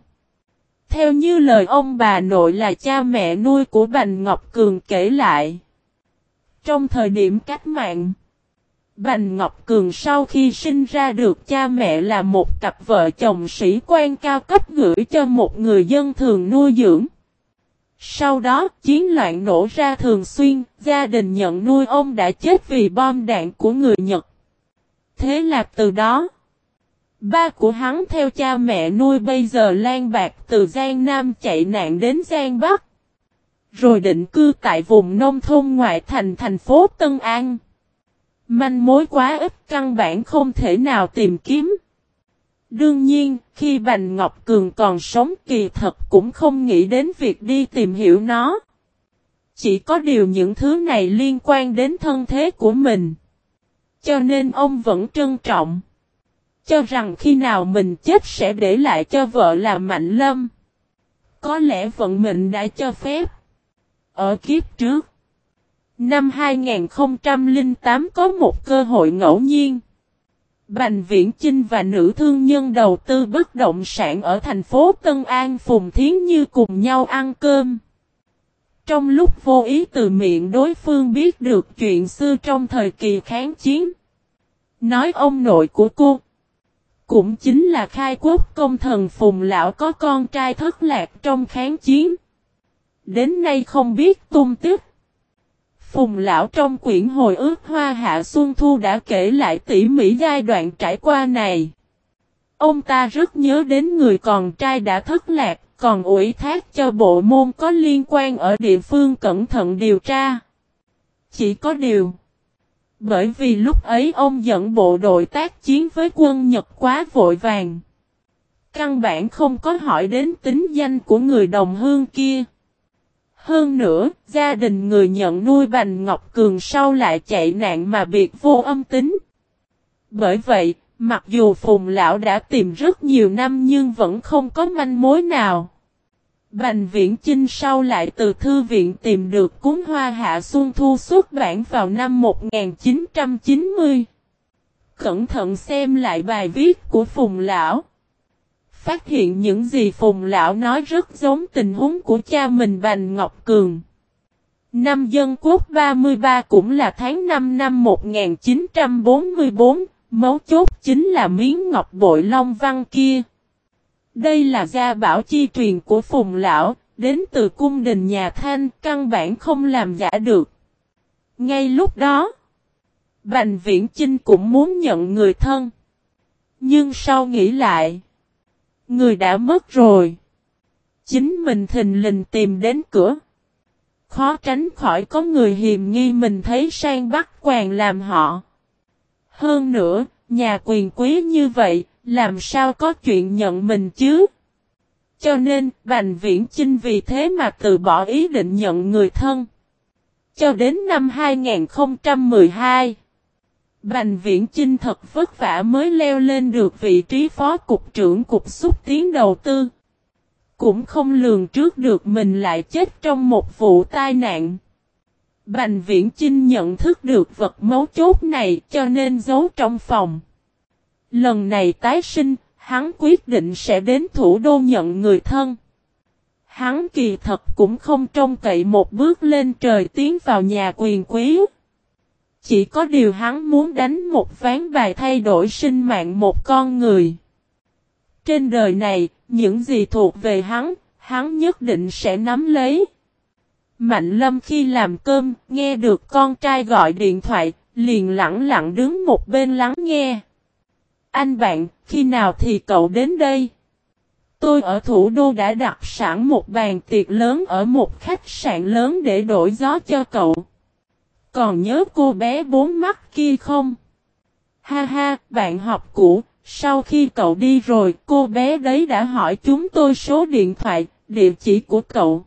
Theo như lời ông bà nội là cha mẹ nuôi của Bành Ngọc Cường kể lại. Trong thời điểm cách mạng, Bành Ngọc Cường sau khi sinh ra được cha mẹ là một cặp vợ chồng sĩ quan cao cấp gửi cho một người dân thường nuôi dưỡng. Sau đó, chiến loạn nổ ra thường xuyên, gia đình nhận nuôi ông đã chết vì bom đạn của người Nhật. Thế là từ đó, ba của hắn theo cha mẹ nuôi bây giờ lan bạc từ Giang Nam chạy nạn đến Giang Bắc. Rồi định cư tại vùng nông thôn ngoại thành thành phố Tân An. Manh mối quá ít căn bản không thể nào tìm kiếm. Đương nhiên, khi Bành Ngọc Cường còn sống kỳ thật cũng không nghĩ đến việc đi tìm hiểu nó. Chỉ có điều những thứ này liên quan đến thân thế của mình. Cho nên ông vẫn trân trọng. Cho rằng khi nào mình chết sẽ để lại cho vợ là Mạnh Lâm. Có lẽ vận mệnh đã cho phép. Ở kiếp trước. Năm 2008 có một cơ hội ngẫu nhiên. Bành Viễn Chinh và nữ thương nhân đầu tư bất động sản ở thành phố Tân An Phùng Thiến Như cùng nhau ăn cơm. Trong lúc vô ý từ miệng đối phương biết được chuyện xưa trong thời kỳ kháng chiến. Nói ông nội của cô. Cũng chính là khai quốc công thần Phùng Lão có con trai thất lạc trong kháng chiến. Đến nay không biết tung tích. Phùng lão trong quyển hồi ước hoa hạ xuân thu đã kể lại tỉ mỉ giai đoạn trải qua này. Ông ta rất nhớ đến người con trai đã thất lạc, còn ủy thác cho bộ môn có liên quan ở địa phương cẩn thận điều tra. Chỉ có điều. Bởi vì lúc ấy ông dẫn bộ đội tác chiến với quân Nhật quá vội vàng. Căn bản không có hỏi đến tính danh của người đồng hương kia. Hơn nữa, gia đình người nhận nuôi Bành Ngọc Cường sau lại chạy nạn mà biệt vô âm tính. Bởi vậy, mặc dù Phùng Lão đã tìm rất nhiều năm nhưng vẫn không có manh mối nào. Bành Viễn Chinh sau lại từ thư viện tìm được cuốn Hoa Hạ Xuân Thu xuất bản vào năm 1990. Cẩn thận xem lại bài viết của Phùng Lão phát hiện những gì Phùng Lão nói rất giống tình huống của cha mình Bành Ngọc Cường. Năm Dân Quốc 33 cũng là tháng 5 năm 1944, mấu chốt chính là miếng ngọc bội long văn kia. Đây là gia bảo chi truyền của Phùng Lão, đến từ cung đình nhà Thanh, căn bản không làm giả được. Ngay lúc đó, Bành Viễn Chinh cũng muốn nhận người thân. Nhưng sau nghĩ lại, Người đã mất rồi. Chính mình thình lình tìm đến cửa. Khó tránh khỏi có người hiềm nghi mình thấy sang bắt quàng làm họ. Hơn nữa, nhà quyền quý như vậy, làm sao có chuyện nhận mình chứ? Cho nên, Bành Viễn Chinh vì thế mà từ bỏ ý định nhận người thân. Cho đến năm 2012, Bành Viễn Chinh thật vất vả mới leo lên được vị trí phó cục trưởng cục xúc tiến đầu tư. Cũng không lường trước được mình lại chết trong một vụ tai nạn. Bành Viễn Chinh nhận thức được vật mấu chốt này cho nên giấu trong phòng. Lần này tái sinh, hắn quyết định sẽ đến thủ đô nhận người thân. Hắn kỳ thật cũng không trông cậy một bước lên trời tiến vào nhà quyền quý. Chỉ có điều hắn muốn đánh một ván bài thay đổi sinh mạng một con người. Trên đời này, những gì thuộc về hắn, hắn nhất định sẽ nắm lấy. Mạnh lâm khi làm cơm, nghe được con trai gọi điện thoại, liền lặng lặng đứng một bên lắng nghe. Anh bạn, khi nào thì cậu đến đây? Tôi ở thủ đô đã đặt sẵn một bàn tiệc lớn ở một khách sạn lớn để đổi gió cho cậu. Còn nhớ cô bé bốn mắt kia không? Ha ha, bạn học cũ, sau khi cậu đi rồi, cô bé đấy đã hỏi chúng tôi số điện thoại, địa chỉ của cậu.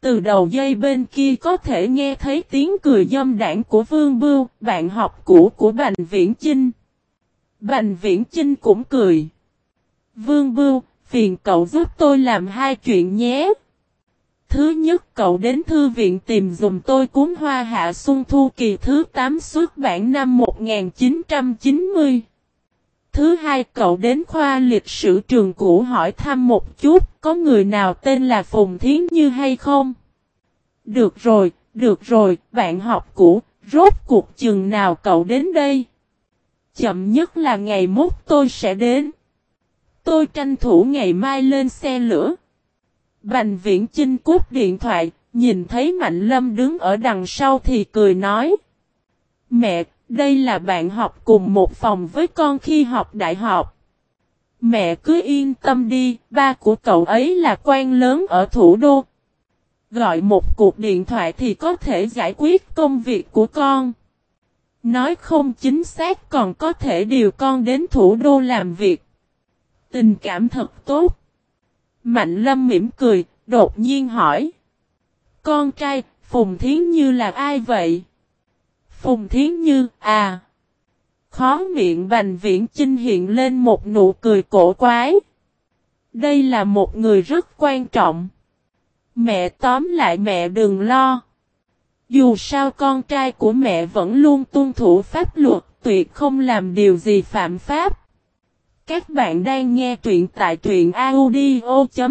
Từ đầu dây bên kia có thể nghe thấy tiếng cười dâm đảng của Vương Bưu, bạn học cũ của Bành Viễn Chinh. Bành Viễn trinh cũng cười. Vương Bưu, phiền cậu giúp tôi làm hai chuyện nhé. Thứ nhất cậu đến thư viện tìm dùm tôi cuốn Hoa Hạ Xuân Thu kỳ thứ 8 xuất bản năm 1990. Thứ hai cậu đến khoa lịch sử trường cũ hỏi thăm một chút có người nào tên là Phùng Thiến Như hay không? Được rồi, được rồi, bạn học cũ, rốt cuộc chừng nào cậu đến đây? Chậm nhất là ngày mốt tôi sẽ đến. Tôi tranh thủ ngày mai lên xe lửa. Bành viễn chinh cút điện thoại, nhìn thấy Mạnh Lâm đứng ở đằng sau thì cười nói. Mẹ, đây là bạn học cùng một phòng với con khi học đại học. Mẹ cứ yên tâm đi, ba của cậu ấy là quan lớn ở thủ đô. Gọi một cuộc điện thoại thì có thể giải quyết công việc của con. Nói không chính xác còn có thể điều con đến thủ đô làm việc. Tình cảm thật tốt. Mạnh lâm mỉm cười, đột nhiên hỏi. Con trai, Phùng Thiến Như là ai vậy? Phùng Thiến Như, à. Khó miệng Bành Viễn Chinh hiện lên một nụ cười cổ quái. Đây là một người rất quan trọng. Mẹ tóm lại mẹ đừng lo. Dù sao con trai của mẹ vẫn luôn tuân thủ pháp luật, tuyệt không làm điều gì phạm pháp. Các bạn đang nghe truyện tại truyện audio.fiz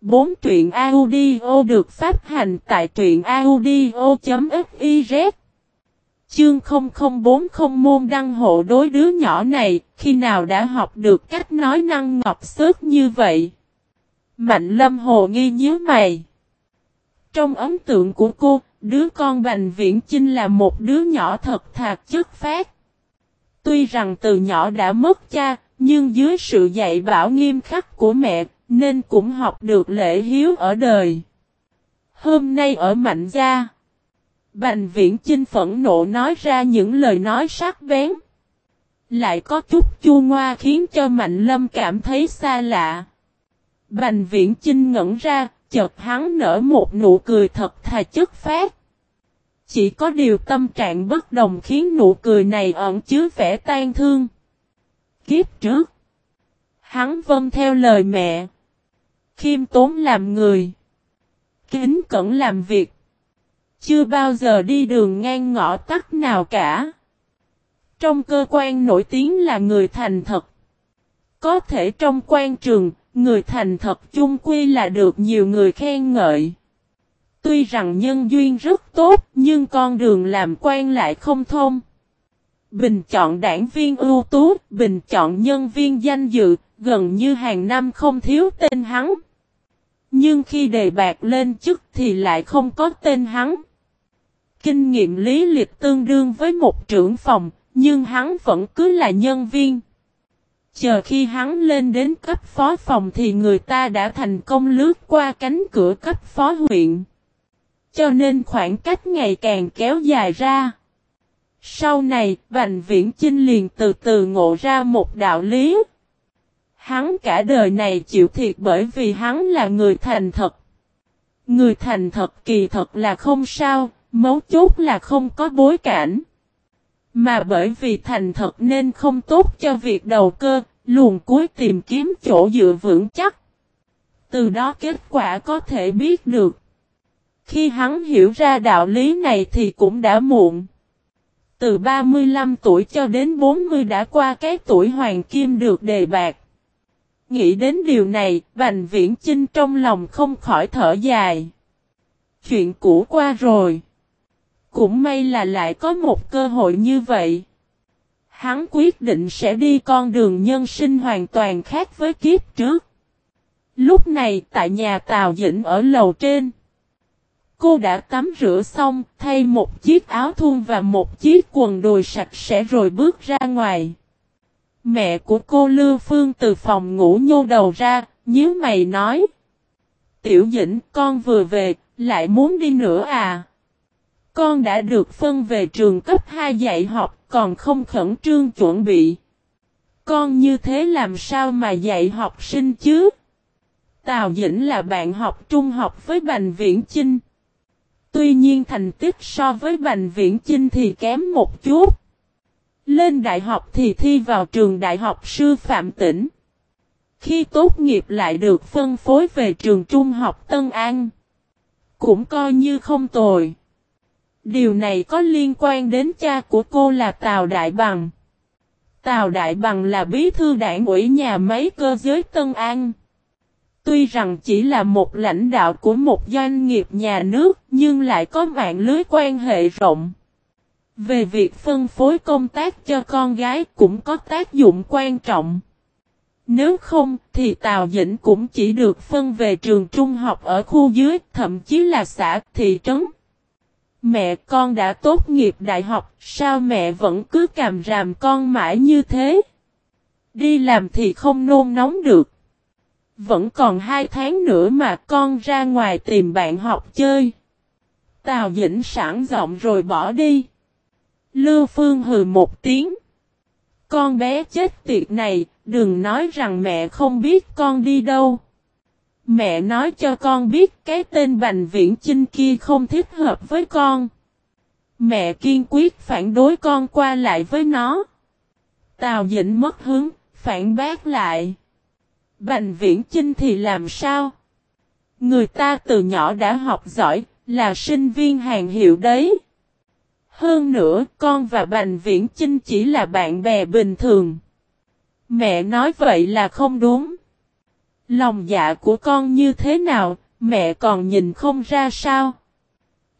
4 truyện audio được phát hành tại truyện audio.fiz Chương 0040 môn đăng hộ đối đứa nhỏ này, khi nào đã học được cách nói năng ngọc xớt như vậy? Mạnh lâm hồ nghi nhíu mày. Trong ấn tượng của cô, đứa con Bành Viễn Chinh là một đứa nhỏ thật thạc chất phát. Tuy rằng từ nhỏ đã mất cha, nhưng dưới sự dạy bảo nghiêm khắc của mẹ, nên cũng học được lễ hiếu ở đời. Hôm nay ở Mạnh Gia, Bành Viễn Chinh phẫn nộ nói ra những lời nói sắc bén. Lại có chút chua ngoa khiến cho Mạnh Lâm cảm thấy xa lạ. Bành Viễn Chinh ngẩn ra, chợt hắn nở một nụ cười thật thà chất phát. Chỉ có điều tâm trạng bất đồng khiến nụ cười này ẩn chứa vẻ tan thương. Kiếp trước, hắn vâng theo lời mẹ. Khiêm tốn làm người. Kính cẩn làm việc. Chưa bao giờ đi đường ngang ngõ tắt nào cả. Trong cơ quan nổi tiếng là người thành thật. Có thể trong quan trường, người thành thật chung quy là được nhiều người khen ngợi. Tuy rằng nhân duyên rất tốt, nhưng con đường làm quan lại không thông. Bình chọn đảng viên ưu tú, bình chọn nhân viên danh dự, gần như hàng năm không thiếu tên hắn. Nhưng khi đề bạc lên chức thì lại không có tên hắn. Kinh nghiệm lý lịch tương đương với một trưởng phòng, nhưng hắn vẫn cứ là nhân viên. Chờ khi hắn lên đến cấp phó phòng thì người ta đã thành công lướt qua cánh cửa cấp phó huyện. Cho nên khoảng cách ngày càng kéo dài ra. Sau này, Bành Viễn Chinh liền từ từ ngộ ra một đạo lý. Hắn cả đời này chịu thiệt bởi vì hắn là người thành thật. Người thành thật kỳ thật là không sao, mấu chốt là không có bối cảnh. Mà bởi vì thành thật nên không tốt cho việc đầu cơ, luồn cuối tìm kiếm chỗ dựa vững chắc. Từ đó kết quả có thể biết được. Khi hắn hiểu ra đạo lý này thì cũng đã muộn. Từ 35 tuổi cho đến 40 đã qua cái tuổi hoàng kim được đề bạc. Nghĩ đến điều này, Bành Viễn Chinh trong lòng không khỏi thở dài. Chuyện cũ qua rồi. Cũng may là lại có một cơ hội như vậy. Hắn quyết định sẽ đi con đường nhân sinh hoàn toàn khác với kiếp trước. Lúc này tại nhà Tào Dĩnh ở lầu trên. Cô đã tắm rửa xong, thay một chiếc áo thun và một chiếc quần đùi sạch sẽ rồi bước ra ngoài. Mẹ của cô Lưu Phương từ phòng ngủ nhô đầu ra, nhíu mày nói. Tiểu dĩnh con vừa về, lại muốn đi nữa à? Con đã được phân về trường cấp 2 dạy học, còn không khẩn trương chuẩn bị. Con như thế làm sao mà dạy học sinh chứ? Tào Dĩnh là bạn học trung học với Bành Viễn Chinh. Tuy nhiên thành tích so với Bành Viễn Chinh thì kém một chút. Lên đại học thì thi vào trường đại học sư phạm tỉnh. Khi tốt nghiệp lại được phân phối về trường trung học Tân An. Cũng coi như không tồi. Điều này có liên quan đến cha của cô là Tào Đại Bằng. Tào Đại Bằng là bí thư đảng ủy nhà máy cơ giới Tân An. Tuy rằng chỉ là một lãnh đạo của một doanh nghiệp nhà nước nhưng lại có mạng lưới quan hệ rộng. Về việc phân phối công tác cho con gái cũng có tác dụng quan trọng. Nếu không thì Tào Dĩnh cũng chỉ được phân về trường trung học ở khu dưới, thậm chí là xã, thị trấn. Mẹ con đã tốt nghiệp đại học, sao mẹ vẫn cứ càm ràm con mãi như thế? Đi làm thì không nôn nóng được. Vẫn còn hai tháng nữa mà con ra ngoài tìm bạn học chơi. Tào Dĩnh sẵn giọng rồi bỏ đi. Lưu Phương hừ một tiếng. Con bé chết tiệt này, đừng nói rằng mẹ không biết con đi đâu. Mẹ nói cho con biết cái tên Bành Viễn Chinh kia không thích hợp với con. Mẹ kiên quyết phản đối con qua lại với nó. Tào Dĩnh mất hứng, phản bác lại. Bành Viễn Chinh thì làm sao? Người ta từ nhỏ đã học giỏi, là sinh viên hàng hiệu đấy. Hơn nữa, con và Bành Viễn Chinh chỉ là bạn bè bình thường. Mẹ nói vậy là không đúng. Lòng dạ của con như thế nào, mẹ còn nhìn không ra sao.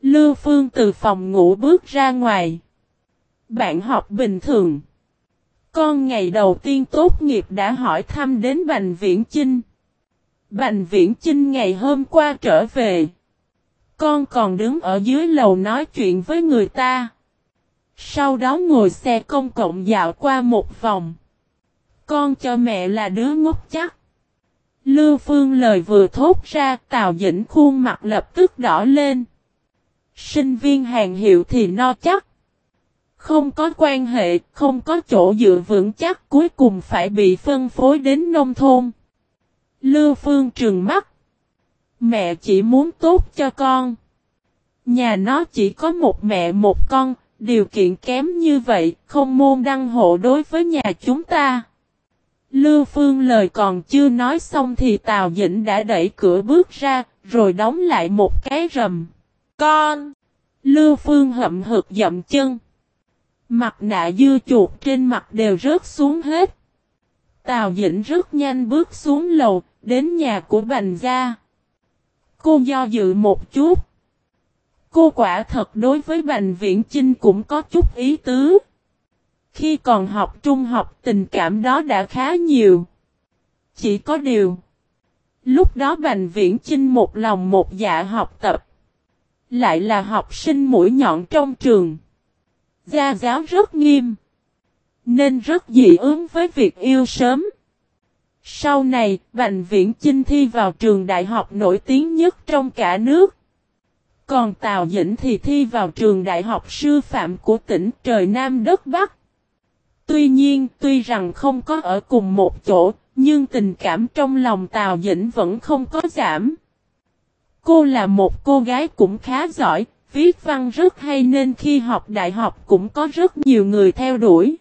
Lưu Phương từ phòng ngủ bước ra ngoài. Bạn học bình thường. Con ngày đầu tiên tốt nghiệp đã hỏi thăm đến Bành Viễn Chinh. Bành Viễn Chinh ngày hôm qua trở về. Con còn đứng ở dưới lầu nói chuyện với người ta. Sau đó ngồi xe công cộng dạo qua một vòng. Con cho mẹ là đứa ngốc chắc. Lưu Phương lời vừa thốt ra Tào Dĩnh khuôn mặt lập tức đỏ lên. Sinh viên hàng hiệu thì no chắc. Không có quan hệ, không có chỗ dựa vững chắc cuối cùng phải bị phân phối đến nông thôn. Lưu Phương trừng mắt. Mẹ chỉ muốn tốt cho con. Nhà nó chỉ có một mẹ một con, điều kiện kém như vậy, không môn đăng hộ đối với nhà chúng ta. Lưu Phương lời còn chưa nói xong thì Tào Dĩnh đã đẩy cửa bước ra, rồi đóng lại một cái rầm. Con! Lưu Phương hậm hực dậm chân. Mặt nạ dưa chuột trên mặt đều rớt xuống hết. Tào Dĩnh rất nhanh bước xuống lầu, đến nhà của Bành Gia. Cô do dự một chút. Cô quả thật đối với Bành Viễn Chinh cũng có chút ý tứ. Khi còn học trung học tình cảm đó đã khá nhiều. Chỉ có điều. Lúc đó Bành Viễn Chinh một lòng một dạ học tập. Lại là học sinh mũi nhọn trong trường. Gia giáo rất nghiêm. Nên rất dị ứng với việc yêu sớm. Sau này, Bành Viễn Chinh thi vào trường đại học nổi tiếng nhất trong cả nước. Còn Tào Dĩnh thì thi vào trường đại học sư phạm của tỉnh Trời Nam đất Bắc. Tuy nhiên, tuy rằng không có ở cùng một chỗ, nhưng tình cảm trong lòng Tào Dĩnh vẫn không có giảm. Cô là một cô gái cũng khá giỏi, viết văn rất hay nên khi học đại học cũng có rất nhiều người theo đuổi.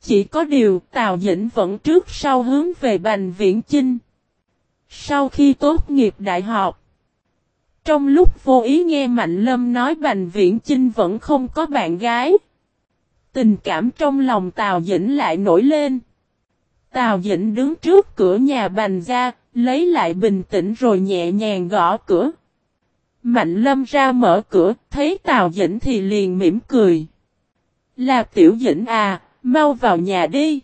Chỉ có điều Tào Dĩnh vẫn trước sau hướng về Bành Viễn Chinh. Sau khi tốt nghiệp đại học, trong lúc vô ý nghe Mạnh Lâm nói Bành Viễn Chinh vẫn không có bạn gái. Tình cảm trong lòng Tào Dĩnh lại nổi lên. Tào Dĩnh đứng trước cửa nhà Bành ra, lấy lại bình tĩnh rồi nhẹ nhàng gõ cửa. Mạnh Lâm ra mở cửa, thấy Tào Dĩnh thì liền mỉm cười. Là Tiểu Dĩnh à, mau vào nhà đi.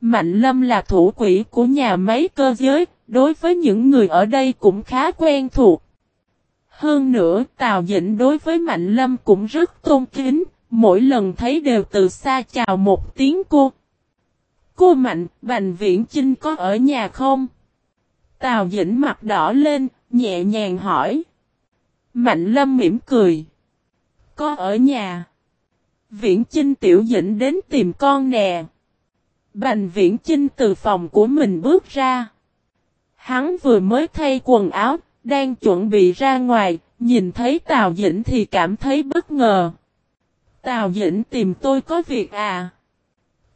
Mạnh Lâm là thủ quỹ của nhà máy cơ giới, đối với những người ở đây cũng khá quen thuộc. Hơn nữa, Tào Dĩnh đối với Mạnh Lâm cũng rất tôn kính, mỗi lần thấy đều từ xa chào một tiếng cô. Cô Mạnh, Bành Viễn Chinh có ở nhà không? Tào Dĩnh mặt đỏ lên, nhẹ nhàng hỏi. Mạnh Lâm mỉm cười. Có ở nhà. Viễn Chinh tiểu dĩnh đến tìm con nè. Bành Viễn Chinh từ phòng của mình bước ra. Hắn vừa mới thay quần áo, đang chuẩn bị ra ngoài, nhìn thấy Tào Dĩnh thì cảm thấy bất ngờ. Tào Dĩnh tìm tôi có việc à?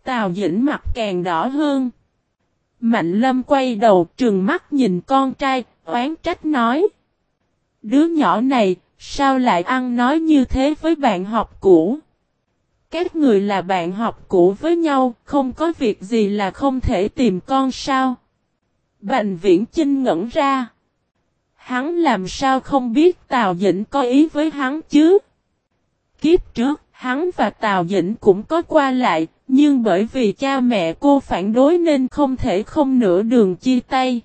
Tào Dĩnh mặt càng đỏ hơn. Mạnh lâm quay đầu trừng mắt nhìn con trai, oán trách nói. Đứa nhỏ này, sao lại ăn nói như thế với bạn học cũ? Các người là bạn học cũ với nhau, không có việc gì là không thể tìm con sao? Bành viễn Chinh ngẩn ra. Hắn làm sao không biết Tào Dĩnh có ý với hắn chứ? Kiếp trước, hắn và Tào Dĩnh cũng có qua lại, nhưng bởi vì cha mẹ cô phản đối nên không thể không nửa đường chia tay.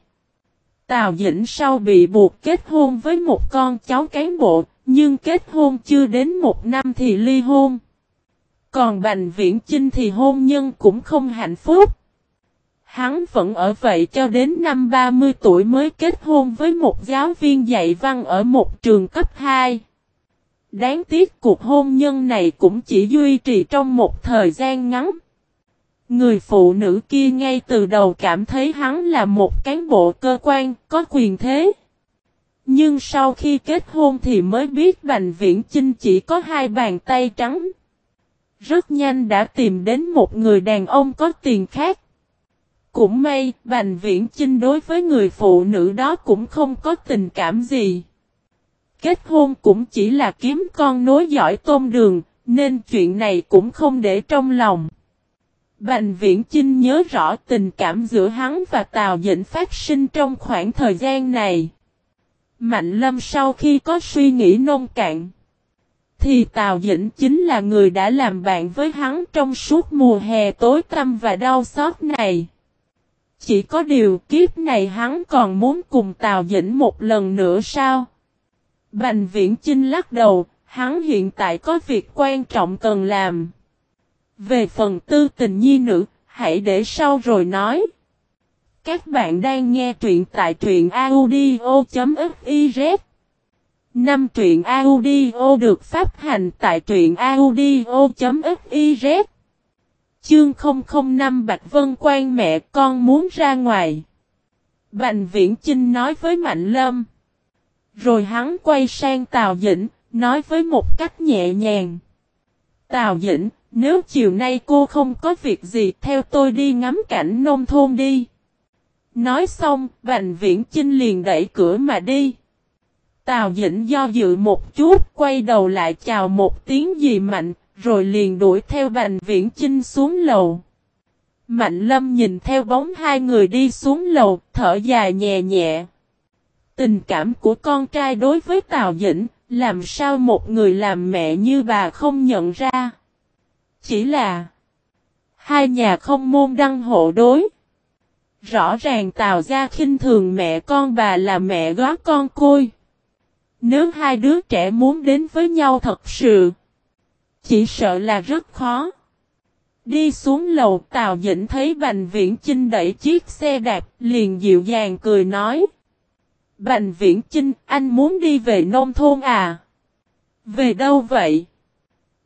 Tào Dĩnh sau bị buộc kết hôn với một con cháu cán bộ, nhưng kết hôn chưa đến một năm thì ly hôn. Còn Bành Viễn Chinh thì hôn nhân cũng không hạnh phúc. Hắn vẫn ở vậy cho đến năm 30 tuổi mới kết hôn với một giáo viên dạy văn ở một trường cấp 2. Đáng tiếc cuộc hôn nhân này cũng chỉ duy trì trong một thời gian ngắn. Người phụ nữ kia ngay từ đầu cảm thấy hắn là một cán bộ cơ quan có quyền thế. Nhưng sau khi kết hôn thì mới biết Bành Viễn Chinh chỉ có hai bàn tay trắng. Rất nhanh đã tìm đến một người đàn ông có tiền khác. Cũng may, Bành Viễn Chinh đối với người phụ nữ đó cũng không có tình cảm gì. Kết hôn cũng chỉ là kiếm con nối giỏi tôm đường, nên chuyện này cũng không để trong lòng. Bành Viễn Chinh nhớ rõ tình cảm giữa hắn và Tào Dĩnh phát sinh trong khoảng thời gian này. Mạnh Lâm sau khi có suy nghĩ nông cạn, thì Tào Dĩnh chính là người đã làm bạn với hắn trong suốt mùa hè tối tăm và đau xót này. Chỉ có điều kiếp này hắn còn muốn cùng Tào Dĩnh một lần nữa sao? Bành Viễn Chinh lắc đầu, hắn hiện tại có việc quan trọng cần làm. Về phần tư tình nhi nữ, hãy để sau rồi nói. Các bạn đang nghe truyện tại truyện audio.fiz Năm truyện audio được phát hành tại truyện audio.fiz Chương 005 Bạch Vân quan mẹ con muốn ra ngoài. Bành Viễn Chinh nói với Mạnh Lâm. Rồi hắn quay sang Tào Dĩnh, nói với một cách nhẹ nhàng. Tào Dĩnh, nếu chiều nay cô không có việc gì theo tôi đi ngắm cảnh nông thôn đi. Nói xong, Bành Viễn Chinh liền đẩy cửa mà đi. Tào Dĩnh do dự một chút, quay đầu lại chào một tiếng gì mạnh, rồi liền đuổi theo Bành Viễn Chinh xuống lầu. Mạnh Lâm nhìn theo bóng hai người đi xuống lầu, thở dài nhẹ nhẹ. Tình cảm của con trai đối với Tào Dĩnh, làm sao một người làm mẹ như bà không nhận ra. Chỉ là hai nhà không môn đăng hộ đối. Rõ ràng Tào gia khinh thường mẹ con bà là mẹ góa con côi. Nếu hai đứa trẻ muốn đến với nhau thật sự, chỉ sợ là rất khó. Đi xuống lầu Tào Dĩnh thấy Bành Viễn Chinh đẩy chiếc xe đạp liền dịu dàng cười nói. Bành Viễn Chinh, anh muốn đi về nông thôn à? Về đâu vậy?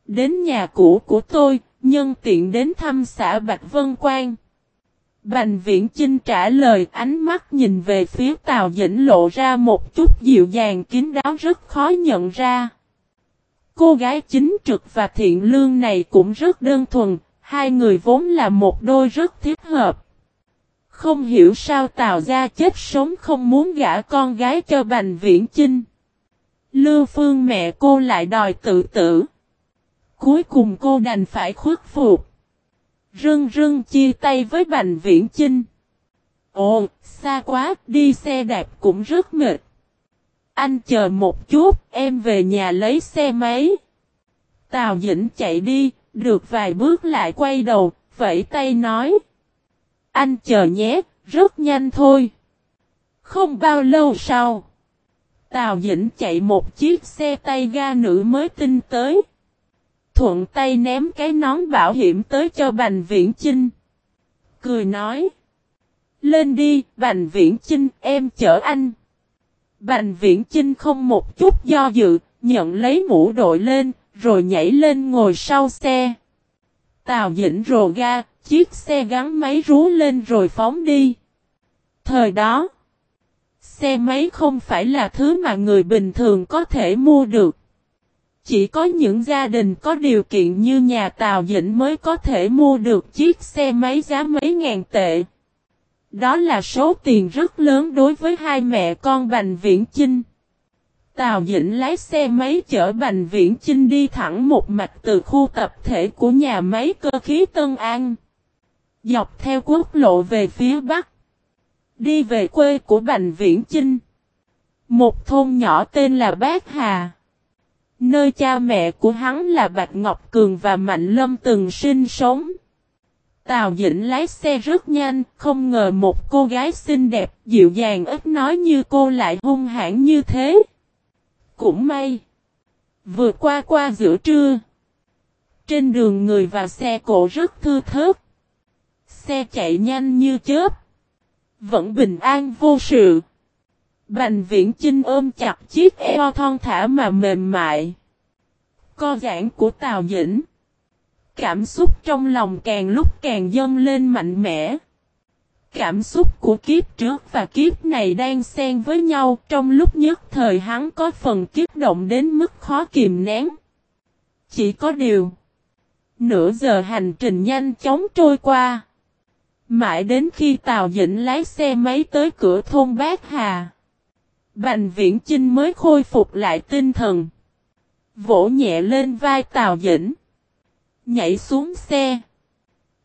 Đến nhà cũ của tôi, nhân tiện đến thăm xã Bạch Vân Quang. Bành Viễn Chinh trả lời ánh mắt nhìn về phía Tào Dĩnh lộ ra một chút dịu dàng kín đáo rất khó nhận ra. Cô gái chính trực và thiện lương này cũng rất đơn thuần, hai người vốn là một đôi rất thiết hợp. Không hiểu sao Tào gia chết sống không muốn gả con gái cho Bành Viễn Chinh. Lưu Phương mẹ cô lại đòi tự tử. Cuối cùng cô đành phải khuất phục. Rưng rưng chia tay với Bành Viễn Chinh. Ồ, xa quá, đi xe đạp cũng rất mệt. Anh chờ một chút, em về nhà lấy xe máy. Tào Dĩnh chạy đi, được vài bước lại quay đầu, vẫy tay nói. Anh chờ nhé, rất nhanh thôi. Không bao lâu sau, Tào Dĩnh chạy một chiếc xe tay ga nữ mới tinh tới. Thuận tay ném cái nón bảo hiểm tới cho Bành Viễn Chinh. Cười nói. Lên đi, Bành Viễn Chinh, em chở anh. Bành Viễn Chinh không một chút do dự, nhận lấy mũ đội lên, rồi nhảy lên ngồi sau xe. Tào Dĩnh rồ ga, chiếc xe gắn máy rú lên rồi phóng đi. Thời đó, xe máy không phải là thứ mà người bình thường có thể mua được. Chỉ có những gia đình có điều kiện như nhà Tào Dĩnh mới có thể mua được chiếc xe máy giá mấy ngàn tệ. Đó là số tiền rất lớn đối với hai mẹ con Bành Viễn Chinh. Tào Dĩnh lái xe máy chở Bành Viễn Chinh đi thẳng một mạch từ khu tập thể của nhà máy cơ khí Tân An. Dọc theo quốc lộ về phía Bắc. Đi về quê của Bành Viễn Chinh. Một thôn nhỏ tên là Bát Hà. Nơi cha mẹ của hắn là Bạch Ngọc Cường và Mạnh Lâm từng sinh sống. Tào Dĩnh lái xe rất nhanh, không ngờ một cô gái xinh đẹp, dịu dàng ít nói như cô lại hung hãn như thế. Cũng may. Vừa qua qua giữa trưa. Trên đường người và xe cộ rất thư thớt. Xe chạy nhanh như chớp. Vẫn bình an vô sự. Bành viễn chinh ôm chặt chiếc eo thon thả mà mềm mại. Co giãn của Tào Dĩnh. Cảm xúc trong lòng càng lúc càng dâng lên mạnh mẽ. Cảm xúc của kiếp trước và kiếp này đang xen với nhau, trong lúc nhất thời hắn có phần kiếp động đến mức khó kìm nén. Chỉ có điều. Nửa giờ hành trình nhanh chóng trôi qua. Mãi đến khi Tào Dĩnh lái xe máy tới cửa thôn Bát Hà. Bành Viễn Chinh mới khôi phục lại tinh thần. Vỗ nhẹ lên vai Tào Dĩnh. Nhảy xuống xe.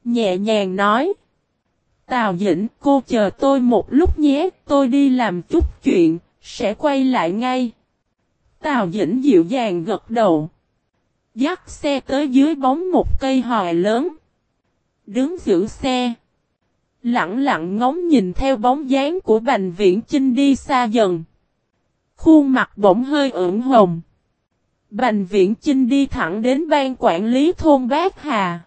Nhẹ nhàng nói. Tào Dĩnh, cô chờ tôi một lúc nhé, tôi đi làm chút chuyện, sẽ quay lại ngay. Tào Dĩnh dịu dàng gật đầu. Dắt xe tới dưới bóng một cây hòi lớn. Đứng giữ xe. Lặng lặng ngóng nhìn theo bóng dáng của Bành Viễn Chinh đi xa dần. Khuôn mặt bỗng hơi ửng hồng. Bành Viễn Chinh đi thẳng đến ban quản lý thôn Bát Hà.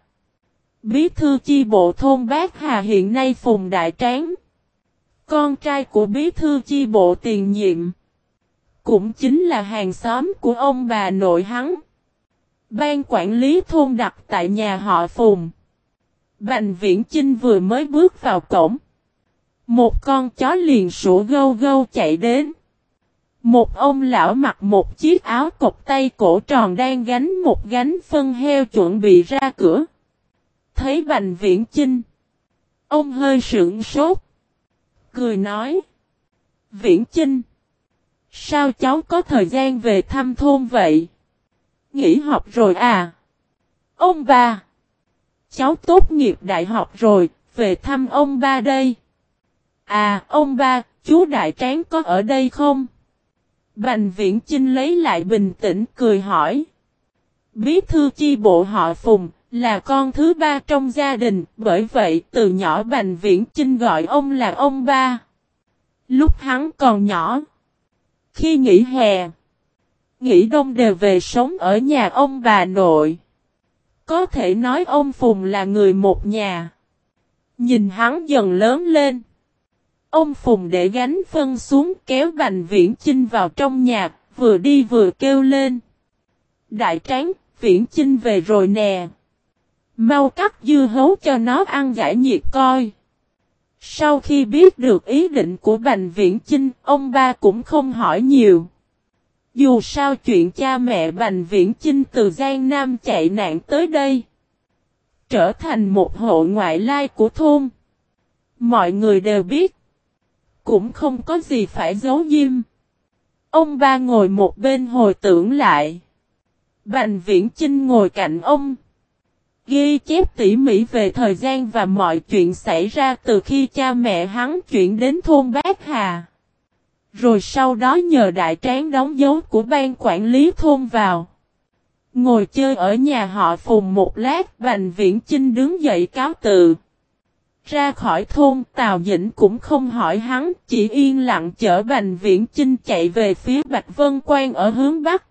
Bí thư chi bộ thôn Bát Hà hiện nay Phùng Đại Tráng. Con trai của bí thư chi bộ tiền nhiệm. Cũng chính là hàng xóm của ông bà nội hắn. Ban quản lý thôn đặt tại nhà họ Phùng. Bành Viễn Chinh vừa mới bước vào cổng. Một con chó liền sủa gâu gâu chạy đến. Một ông lão mặc một chiếc áo cộc tay cổ tròn đang gánh một gánh phân heo chuẩn bị ra cửa. Thấy Bành Viễn Chinh. Ông hơi sững sốt. Cười nói. Viễn Chinh. Sao cháu có thời gian về thăm thôn vậy? Nghỉ học rồi à? Ông ba. Cháu tốt nghiệp đại học rồi, về thăm ông ba đây. À, ông ba, chú Đại Tráng có ở đây không? Bành Viễn Chinh lấy lại bình tĩnh cười hỏi. Bí thư chi bộ họ Phùng, là con thứ ba trong gia đình, bởi vậy từ nhỏ Bành Viễn Chinh gọi ông là ông ba. Lúc hắn còn nhỏ, khi nghỉ hè, nghỉ đông đều về sống ở nhà ông bà nội. Có thể nói ông Phùng là người một nhà. Nhìn hắn dần lớn lên. Ông Phùng để gánh phân xuống kéo Bành Viễn Chinh vào trong nhà, vừa đi vừa kêu lên. Đại tráng, Viễn Chinh về rồi nè. Mau cắt dưa hấu cho nó ăn giải nhiệt coi. Sau khi biết được ý định của Bành Viễn Chinh, ông ba cũng không hỏi nhiều. Dù sao chuyện cha mẹ Bành Viễn Chinh từ Giang Nam chạy nạn tới đây. Trở thành một hộ ngoại lai của thôn. Mọi người đều biết. Cũng không có gì phải giấu diêm. Ông ba ngồi một bên hồi tưởng lại. Bành Viễn Chinh ngồi cạnh ông. Ghi chép tỉ mỉ về thời gian và mọi chuyện xảy ra từ khi cha mẹ hắn chuyển đến thôn Bát Hà. Rồi sau đó nhờ đại tráng đóng dấu của ban quản lý thôn vào. Ngồi chơi ở nhà họ Phùng một lát, Bành Viễn Chinh đứng dậy cáo từ. Ra khỏi thôn, Tào Dĩnh cũng không hỏi hắn, chỉ yên lặng chở Bành Viễn Chinh chạy về phía Bạch Vân Quan ở hướng Bắc.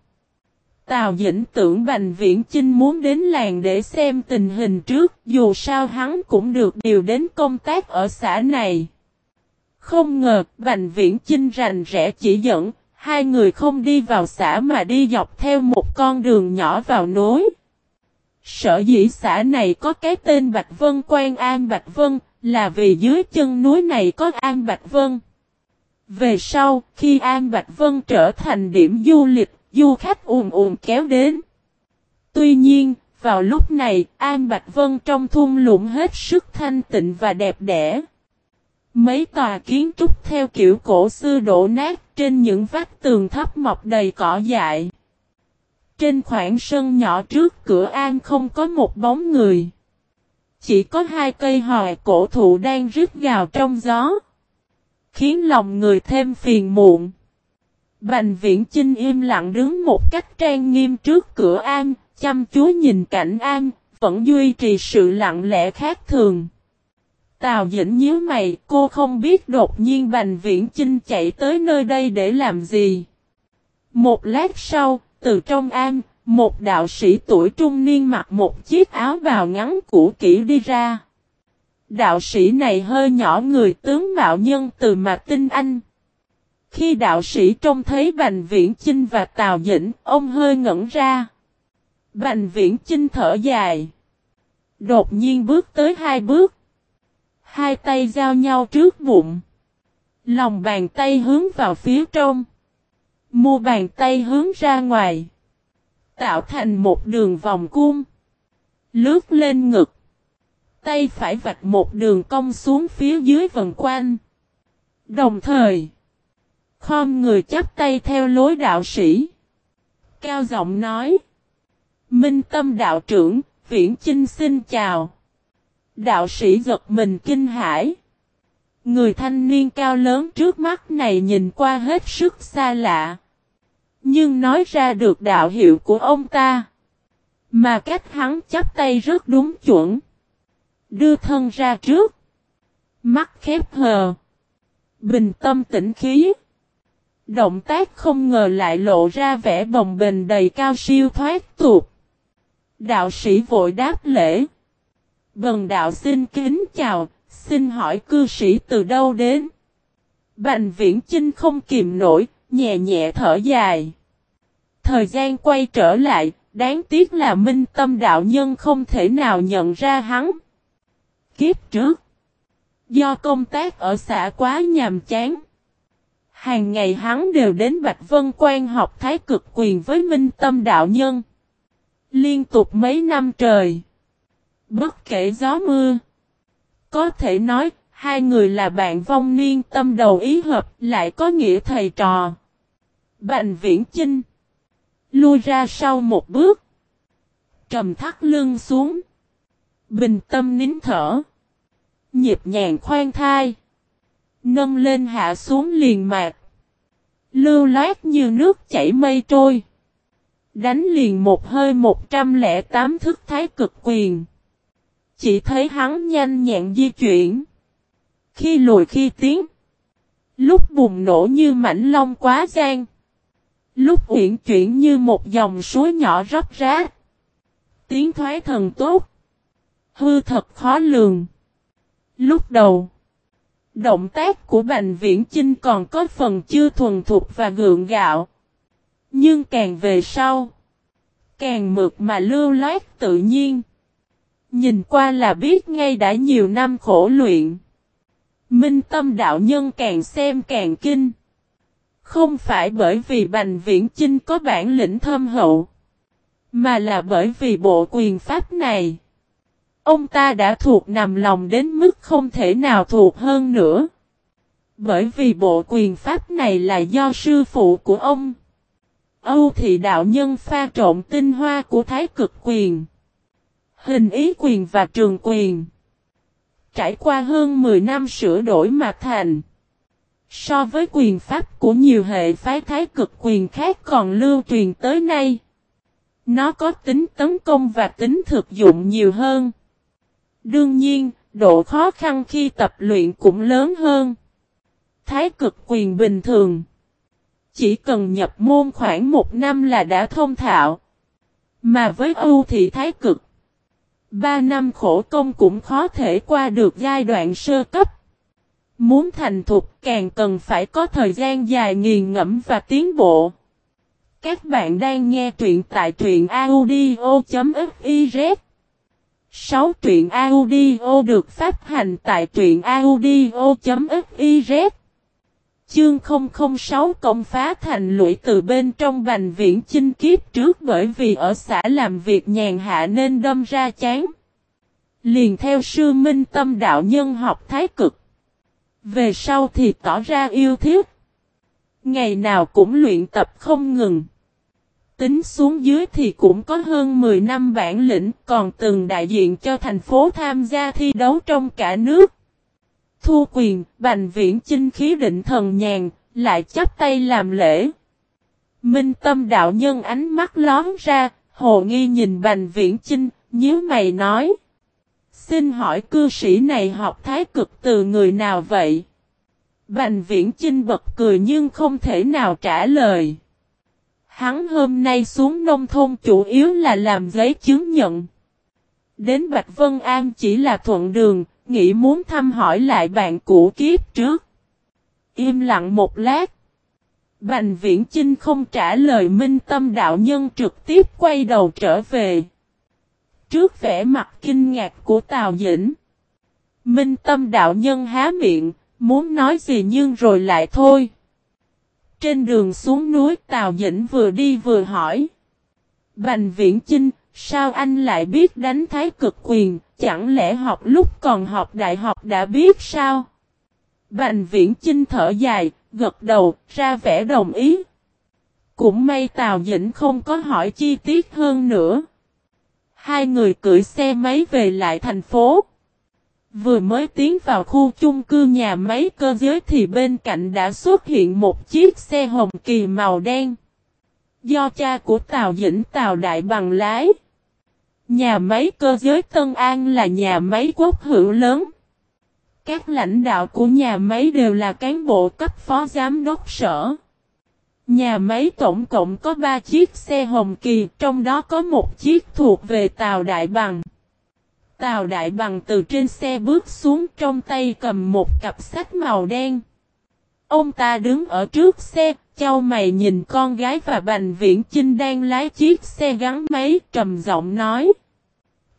Tào Dĩnh tưởng Bành Viễn Chinh muốn đến làng để xem tình hình trước, dù sao hắn cũng được điều đến công tác ở xã này. Không ngờ, Bành Viễn Chinh rành rẽ chỉ dẫn, hai người không đi vào xã mà đi dọc theo một con đường nhỏ vào núi. Sở dĩ xã này có cái tên Bạch Vân Quan An Bạch Vân, là vì dưới chân núi này có An Bạch Vân. Về sau, khi An Bạch Vân trở thành điểm du lịch, du khách ùn ùn kéo đến. Tuy nhiên, vào lúc này, An Bạch Vân trong thung lũng hết sức thanh tịnh và đẹp đẽ. Mấy tòa kiến trúc theo kiểu cổ xưa đổ nát trên những vách tường thấp mọc đầy cỏ dại. Trên khoảng sân nhỏ trước cửa an không có một bóng người. Chỉ có hai cây hòe cổ thụ đang rít gào trong gió. Khiến lòng người thêm phiền muộn. Bành viễn Chinh im lặng đứng một cách trang nghiêm trước cửa an, chăm chú nhìn cảnh an, vẫn duy trì sự lặng lẽ khác thường. Tào Dĩnh nhíu mày, cô không biết đột nhiên Bành Viễn Chinh chạy tới nơi đây để làm gì. Một lát sau, từ trong am, một đạo sĩ tuổi trung niên mặc một chiếc áo bào ngắn cũ kỹ đi ra. Đạo sĩ này hơi nhỏ người tướng mạo nhân từ mà tinh anh. Khi đạo sĩ trông thấy Bành Viễn Chinh và Tào Dĩnh, ông hơi ngẩn ra. Bành Viễn Chinh thở dài. Đột nhiên bước tới hai bước. Hai tay giao nhau trước bụng. Lòng bàn tay hướng vào phía trong. Mu bàn tay hướng ra ngoài. Tạo thành một đường vòng cung. Lướt lên ngực. Tay phải vạch một đường cong xuống phía dưới vần quanh. Đồng thời. Khom người chắp tay theo lối đạo sĩ. Cao giọng nói. Minh tâm đạo trưởng, viễn chinh xin chào. Đạo sĩ giật mình kinh hãi. Người thanh niên cao lớn trước mắt này nhìn qua hết sức xa lạ. Nhưng nói ra được đạo hiệu của ông ta. Mà cách hắn chắp tay rất đúng chuẩn. Đưa thân ra trước. Mắt khép hờ. Bình tâm tĩnh khí. Động tác không ngờ lại lộ ra vẻ bồng bềnh đầy cao siêu thoát tuột. Đạo sĩ vội đáp lễ. Bần đạo xin kính chào, xin hỏi cư sĩ từ đâu đến? Bành viễn Trinh không kìm nổi, nhẹ nhẹ thở dài. Thời gian quay trở lại, đáng tiếc là minh tâm đạo nhân không thể nào nhận ra hắn. Kiếp trước, do công tác ở xã quá nhàm chán, hàng ngày hắn đều đến Bạch Vân Quan học thái cực quyền với minh tâm đạo nhân. Liên tục mấy năm trời. Bất kể gió mưa. Có thể nói, hai người là bạn vong niên tâm đầu ý hợp, lại có nghĩa thầy trò. Bành viễn chinh. Lui ra sau một bước. Trầm thắt lưng xuống. Bình tâm nín thở. Nhịp nhàng khoan thai. Nâng lên hạ xuống liền mạc. Lưu loát như nước chảy mây trôi. Đánh liền một hơi 108 thức thái cực quyền. Chỉ thấy hắn nhanh nhẹn di chuyển. Khi lùi khi tiến. Lúc bùng nổ như mảnh long quá gian. Lúc uyển chuyển như một dòng suối nhỏ róc rách. Tiếng thoái thần tốt. Hư thật khó lường. Lúc đầu. Động tác của Bành Viễn Chinh còn có phần chưa thuần thục và gượng gạo. Nhưng càng về sau. Càng mượt mà lưu loát tự nhiên. Nhìn qua là biết ngay đã nhiều năm khổ luyện. Minh tâm đạo nhân càng xem càng kinh. Không phải bởi vì Bành Viễn Chinh có bản lĩnh thâm hậu. Mà là bởi vì bộ quyền pháp này. Ông ta đã thuộc nằm lòng đến mức không thể nào thuộc hơn nữa. Bởi vì bộ quyền pháp này là do sư phụ của ông. Âu thị đạo nhân pha trộn tinh hoa của thái cực quyền. Hình ý quyền và trường quyền. Trải qua hơn 10 năm sửa đổi mà thành. So với quyền pháp của nhiều hệ phái thái cực quyền khác còn lưu truyền tới nay. Nó có tính tấn công và tính thực dụng nhiều hơn. Đương nhiên, độ khó khăn khi tập luyện cũng lớn hơn. Thái cực quyền bình thường. Chỉ cần nhập môn khoảng một năm là đã thông thạo. Mà với ưu thị thái cực. Ba năm khổ công cũng khó thể qua được giai đoạn sơ cấp. Muốn thành thục, càng cần phải có thời gian dài nghiền ngẫm và tiến bộ. Các bạn đang nghe truyện tại truyện audio.fiz 6 truyện audio được phát hành tại truyện audio.fiz Chương 006 công phá thành lũy từ bên trong bành viễn chinh kiếp trước bởi vì ở xã làm việc nhàn hạ nên đâm ra chán. Liền theo sư minh tâm đạo nhân học thái cực. Về sau thì tỏ ra yêu thích. Ngày nào cũng luyện tập không ngừng. Tính xuống dưới thì cũng có hơn 10 năm bản lĩnh, còn từng đại diện cho thành phố tham gia thi đấu trong cả nước. Thu quyền, bành viễn chinh khí định thần nhàn, lại chắp tay làm lễ. Minh tâm đạo nhân ánh mắt lón ra, hồ nghi nhìn bành viễn chinh, nhíu mày nói. Xin hỏi cư sĩ này học thái cực từ người nào vậy? Bành viễn chinh bật cười nhưng không thể nào trả lời. Hắn hôm nay xuống nông thôn chủ yếu là làm giấy chứng nhận. Đến Bạch Vân An chỉ là thuận đường, nghĩ muốn thăm hỏi lại bạn cũ kiếp trước. Im lặng một lát. Bành viễn Trinh không trả lời minh tâm đạo nhân trực tiếp quay đầu trở về. Trước vẻ mặt kinh ngạc của Tào Dĩnh. Minh tâm đạo nhân há miệng, muốn nói gì nhưng rồi lại thôi. Trên đường xuống núi Tào Dĩnh vừa đi vừa hỏi. Bành viễn Trinh, sao anh lại biết đánh thái cực quyền, chẳng lẽ học lúc còn học đại học đã biết sao? Bành viễn chinh thở dài, gật đầu, ra vẻ đồng ý. Cũng may Tào Dĩnh không có hỏi chi tiết hơn nữa. Hai người cưỡi xe máy về lại thành phố. Vừa mới tiến vào khu chung cư nhà máy cơ giới thì bên cạnh đã xuất hiện một chiếc xe hồng kỳ màu đen. Do cha của Tào Dĩnh Tào Đại bằng lái. Nhà máy cơ giới Tân An là nhà máy quốc hữu lớn. Các lãnh đạo của nhà máy đều là cán bộ cấp phó giám đốc sở. Nhà máy tổng cộng có 3 chiếc xe hồng kỳ, trong đó có một chiếc thuộc về Tàu Đại Bằng. Tàu Đại Bằng từ trên xe bước xuống trong tay cầm một cặp sách màu đen. Ông ta đứng ở trước xe, châu mày nhìn con gái và Bành Viễn Chinh đang lái chiếc xe gắn máy trầm giọng nói.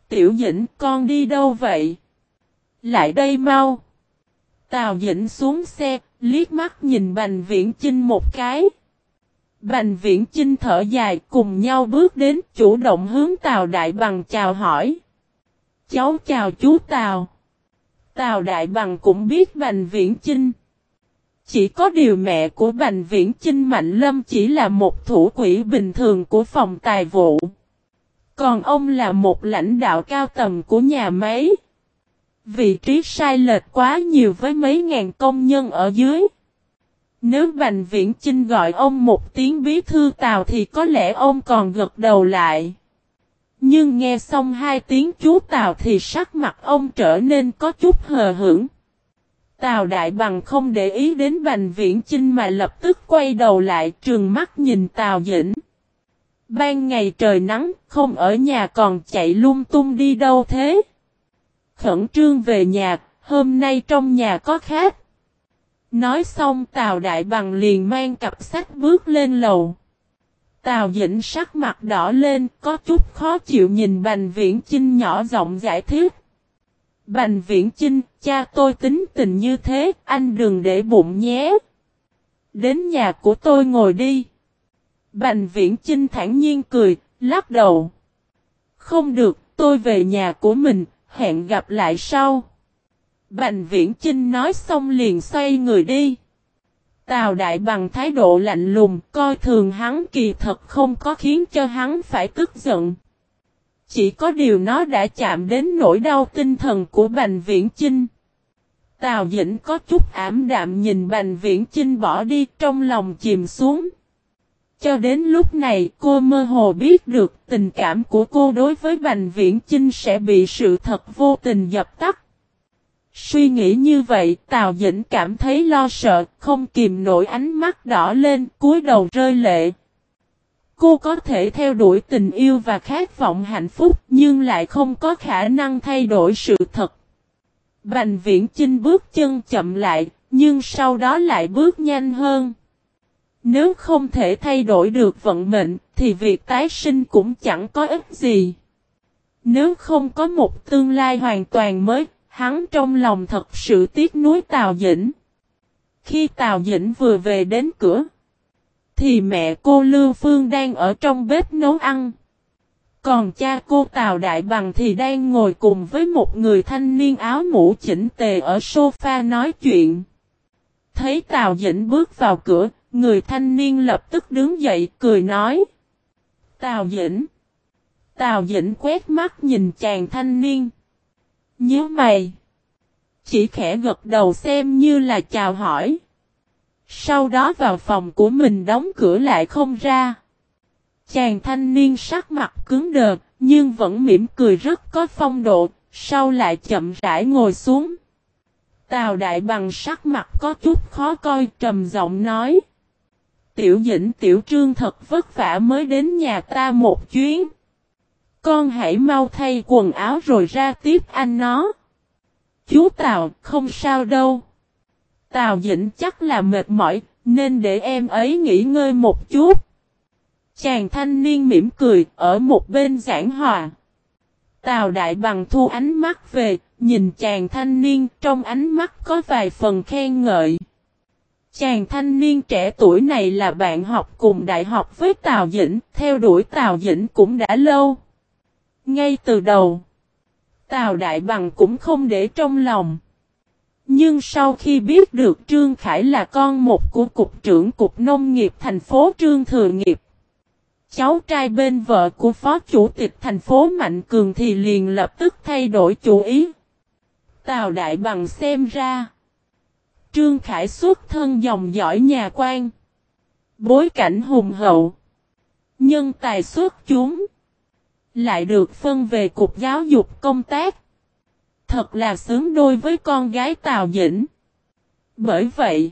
Tiểu Dĩnh con đi đâu vậy? Lại đây mau. Tào Dĩnh xuống xe, liếc mắt nhìn Bành Viễn Chinh một cái. Bành Viễn Chinh thở dài cùng nhau bước đến chủ động hướng Tào Đại Bằng chào hỏi. Cháu chào chú Tào. Tào Đại Bằng cũng biết Bành Viễn Chinh. Chỉ có điều mẹ của Bành Viễn Chinh Mạnh Lâm chỉ là một thủ quỹ bình thường của phòng tài vụ. Còn ông là một lãnh đạo cao tầm của nhà máy. Vị trí sai lệch quá nhiều với mấy ngàn công nhân ở dưới. Nếu Bành Viễn Chinh gọi ông một tiếng bí thư tàu thì có lẽ ông còn gật đầu lại. Nhưng nghe xong hai tiếng chú tàu thì sắc mặt ông trở nên có chút hờ hững. Tào Đại Bằng không để ý đến Bành Viễn Chinh mà lập tức quay đầu lại trường mắt nhìn Tào Dĩnh. Ban ngày trời nắng, không ở nhà còn chạy lung tung đi đâu thế? Khẩn trương về nhà, hôm nay trong nhà có khách. Nói xong Tào Đại Bằng liền mang cặp sách bước lên lầu. Tào Dĩnh sắc mặt đỏ lên, có chút khó chịu nhìn Bành Viễn Chinh nhỏ giọng giải thích. Bành Viễn Chinh, cha tôi tính tình như thế, anh đừng để bụng nhé. Đến nhà của tôi ngồi đi. Bành Viễn Chinh thản nhiên cười, lắc đầu. Không được, tôi về nhà của mình, hẹn gặp lại sau. Bành Viễn Chinh nói xong liền xoay người đi. Tào Đại bằng thái độ lạnh lùng, coi thường hắn kỳ thật không có khiến cho hắn phải tức giận. Chỉ có điều nó đã chạm đến nỗi đau tinh thần của Bành Viễn Chinh. Tào Dĩnh có chút ảm đạm nhìn Bành Viễn Chinh bỏ đi trong lòng chìm xuống. Cho đến lúc này cô mơ hồ biết được tình cảm của cô đối với Bành Viễn Chinh sẽ bị sự thật vô tình dập tắt. Suy nghĩ như vậy Tào Dĩnh cảm thấy lo sợ, không kìm nổi ánh mắt đỏ lên, cúi đầu rơi lệ. Cô có thể theo đuổi tình yêu và khát vọng hạnh phúc nhưng lại không có khả năng thay đổi sự thật. Bành viễn Chinh bước chân chậm lại, nhưng sau đó lại bước nhanh hơn. Nếu không thể thay đổi được vận mệnh, thì việc tái sinh cũng chẳng có ích gì. Nếu không có một tương lai hoàn toàn mới, hắn trong lòng thật sự tiếc nuối Tào Dĩnh. Khi Tào Dĩnh vừa về đến cửa, thì mẹ cô Lưu Phương đang ở trong bếp nấu ăn. Còn cha cô Tào Đại Bằng thì đang ngồi cùng với một người thanh niên áo mũ chỉnh tề ở sofa nói chuyện. Thấy Tào Dĩnh bước vào cửa, người thanh niên lập tức đứng dậy cười nói. Tào Dĩnh. Tào Dĩnh quét mắt nhìn chàng thanh niên. Nhớ mày. Chỉ khẽ gật đầu xem như là chào hỏi. Sau đó vào phòng của mình đóng cửa lại không ra. Chàng thanh niên sắc mặt cứng đờ, nhưng vẫn mỉm cười rất có phong độ, sau lại chậm rãi ngồi xuống. Tào đại bằng sắc mặt có chút khó coi trầm giọng nói. Tiểu dĩnh tiểu trương thật vất vả mới đến nhà ta một chuyến. Con hãy mau thay quần áo rồi ra tiếp anh nó. Chú Tào không sao đâu. Tào dĩnh chắc là mệt mỏi, nên để em ấy nghỉ ngơi một chút. Chàng thanh niên mỉm cười, ở một bên giảng hòa. Tào đại bằng thu ánh mắt về, nhìn chàng thanh niên trong ánh mắt có vài phần khen ngợi. Chàng thanh niên trẻ tuổi này là bạn học cùng đại học với Tào Dĩnh, theo đuổi Tào Dĩnh cũng đã lâu. Ngay từ đầu, Tào Đại Bằng cũng không để trong lòng. Nhưng sau khi biết được Trương Khải là con một của Cục trưởng Cục Nông nghiệp thành phố Trương Thừa Nghiệp, cháu trai bên vợ của Phó Chủ tịch thành phố Mạnh Cường thì liền lập tức thay đổi chủ ý. Tào Đại Bằng xem ra. Trương Khải xuất thân dòng dõi nhà quan. Bối cảnh hùng hậu. Nhân tài xuất chúng. Lại được phân về cục giáo dục công tác. Thật là sướng đôi với con gái Tào Dĩnh. Bởi vậy,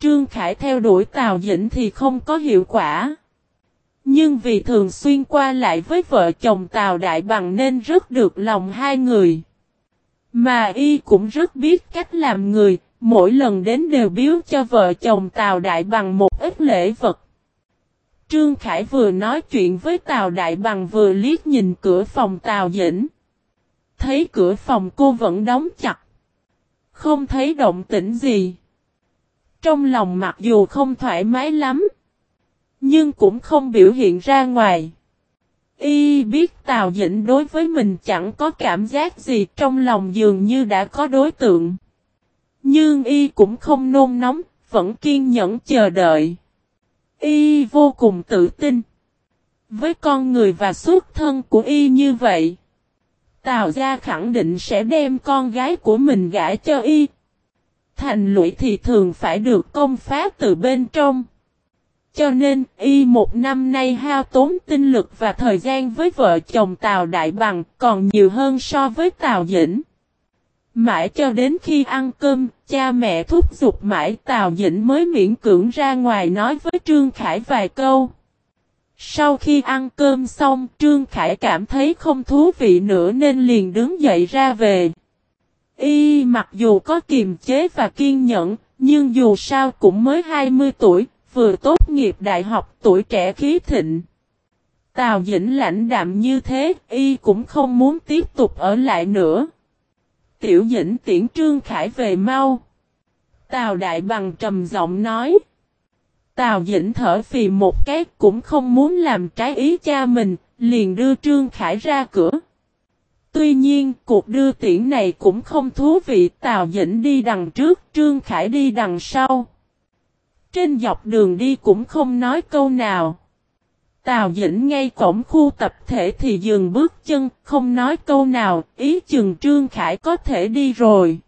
Trương Khải theo đuổi Tào Dĩnh thì không có hiệu quả. Nhưng vì thường xuyên qua lại với vợ chồng Tào Đại Bằng nên rất được lòng hai người. Mà y cũng rất biết cách làm người, mỗi lần đến đều biếu cho vợ chồng Tào Đại Bằng một ít lễ vật. Trương Khải vừa nói chuyện với Tào Đại Bằng vừa liếc nhìn cửa phòng Tào Dĩnh. Thấy cửa phòng cô vẫn đóng chặt. Không thấy động tĩnh gì. Trong lòng mặc dù không thoải mái lắm. Nhưng cũng không biểu hiện ra ngoài. Y biết Tào Dĩnh đối với mình chẳng có cảm giác gì trong lòng dường như đã có đối tượng. Nhưng Y cũng không nôn nóng, vẫn kiên nhẫn chờ đợi. Y vô cùng tự tin. Với con người và xuất thân của Y như vậy, Tào gia khẳng định sẽ đem con gái của mình gả cho Y. Thành lũy thì thường phải được công phá từ bên trong. Cho nên, y một năm nay hao tốn tinh lực và thời gian với vợ chồng Tào Đại Bằng còn nhiều hơn so với Tào Dĩnh. Mãi cho đến khi ăn cơm, cha mẹ thúc giục mãi Tào Dĩnh mới miễn cưỡng ra ngoài nói với Trương Khải vài câu. Sau khi ăn cơm xong, Trương Khải cảm thấy không thú vị nữa nên liền đứng dậy ra về. Y mặc dù có kiềm chế và kiên nhẫn, nhưng dù sao cũng mới 20 tuổi, vừa tốt nghiệp đại học tuổi trẻ khí thịnh. Tào Dĩnh lãnh đạm như thế, y cũng không muốn tiếp tục ở lại nữa. Tiểu Dĩnh tiễn Trương Khải về mau. Tào Đại Bằng trầm giọng nói. Tào Dĩnh thở phì một cái cũng không muốn làm trái ý cha mình, liền đưa Trương Khải ra cửa. Tuy nhiên, cuộc đưa tiễn này cũng không thú vị, Tào Dĩnh đi đằng trước, Trương Khải đi đằng sau. Trên dọc đường đi cũng không nói câu nào. Tào Dĩnh ngay cổng khu tập thể thì dừng bước chân, không nói câu nào, ý chừng Trương Khải có thể đi rồi.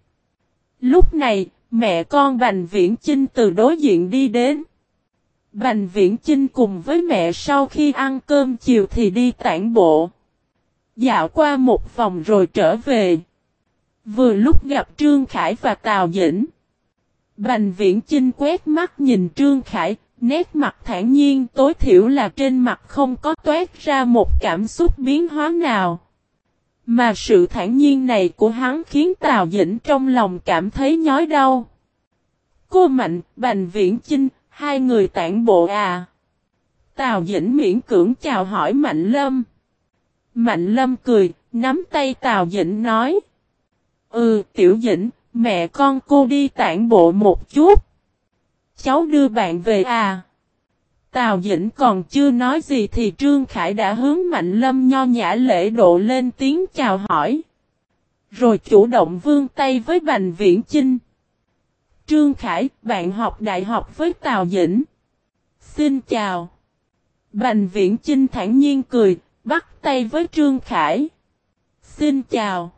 Lúc này, mẹ con Bành Viễn Chinh từ đối diện đi đến. Bành Viễn Chinh cùng với mẹ sau khi ăn cơm chiều thì đi tản bộ. Dạo qua một vòng rồi trở về. Vừa lúc gặp Trương Khải và Tào Dĩnh. Bành viễn Trinh quét mắt nhìn Trương Khải, nét mặt thản nhiên tối thiểu là trên mặt không có toát ra một cảm xúc biến hóa nào. Mà sự thản nhiên này của hắn khiến Tào Dĩnh trong lòng cảm thấy nhói đau. Cô Mạnh, Bành Viễn Chinh, hai người tản bộ à. Tào Dĩnh miễn cưỡng chào hỏi Mạnh Lâm. Mạnh Lâm cười, nắm tay Tào Dĩnh nói. Ừ, Tiểu Dĩnh, Mẹ con cô đi tản bộ một chút. Cháu đưa bạn về à. Tào Dĩnh còn chưa nói gì thì Trương Khải đã hướng Mạnh Lâm nho nhã lễ độ lên tiếng chào hỏi. Rồi chủ động vươn tay với Bành Viễn Chinh. Trương Khải, bạn học đại học với Tào Dĩnh. Xin chào. Bành viễn Chinh thản nhiên cười, bắt tay với Trương Khải. Xin chào.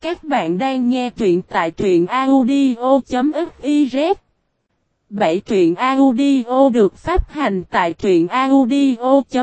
Các bạn đang nghe truyện tại truyện audio.fiz 7 truyện audio được phát hành tại truyện audio.fiz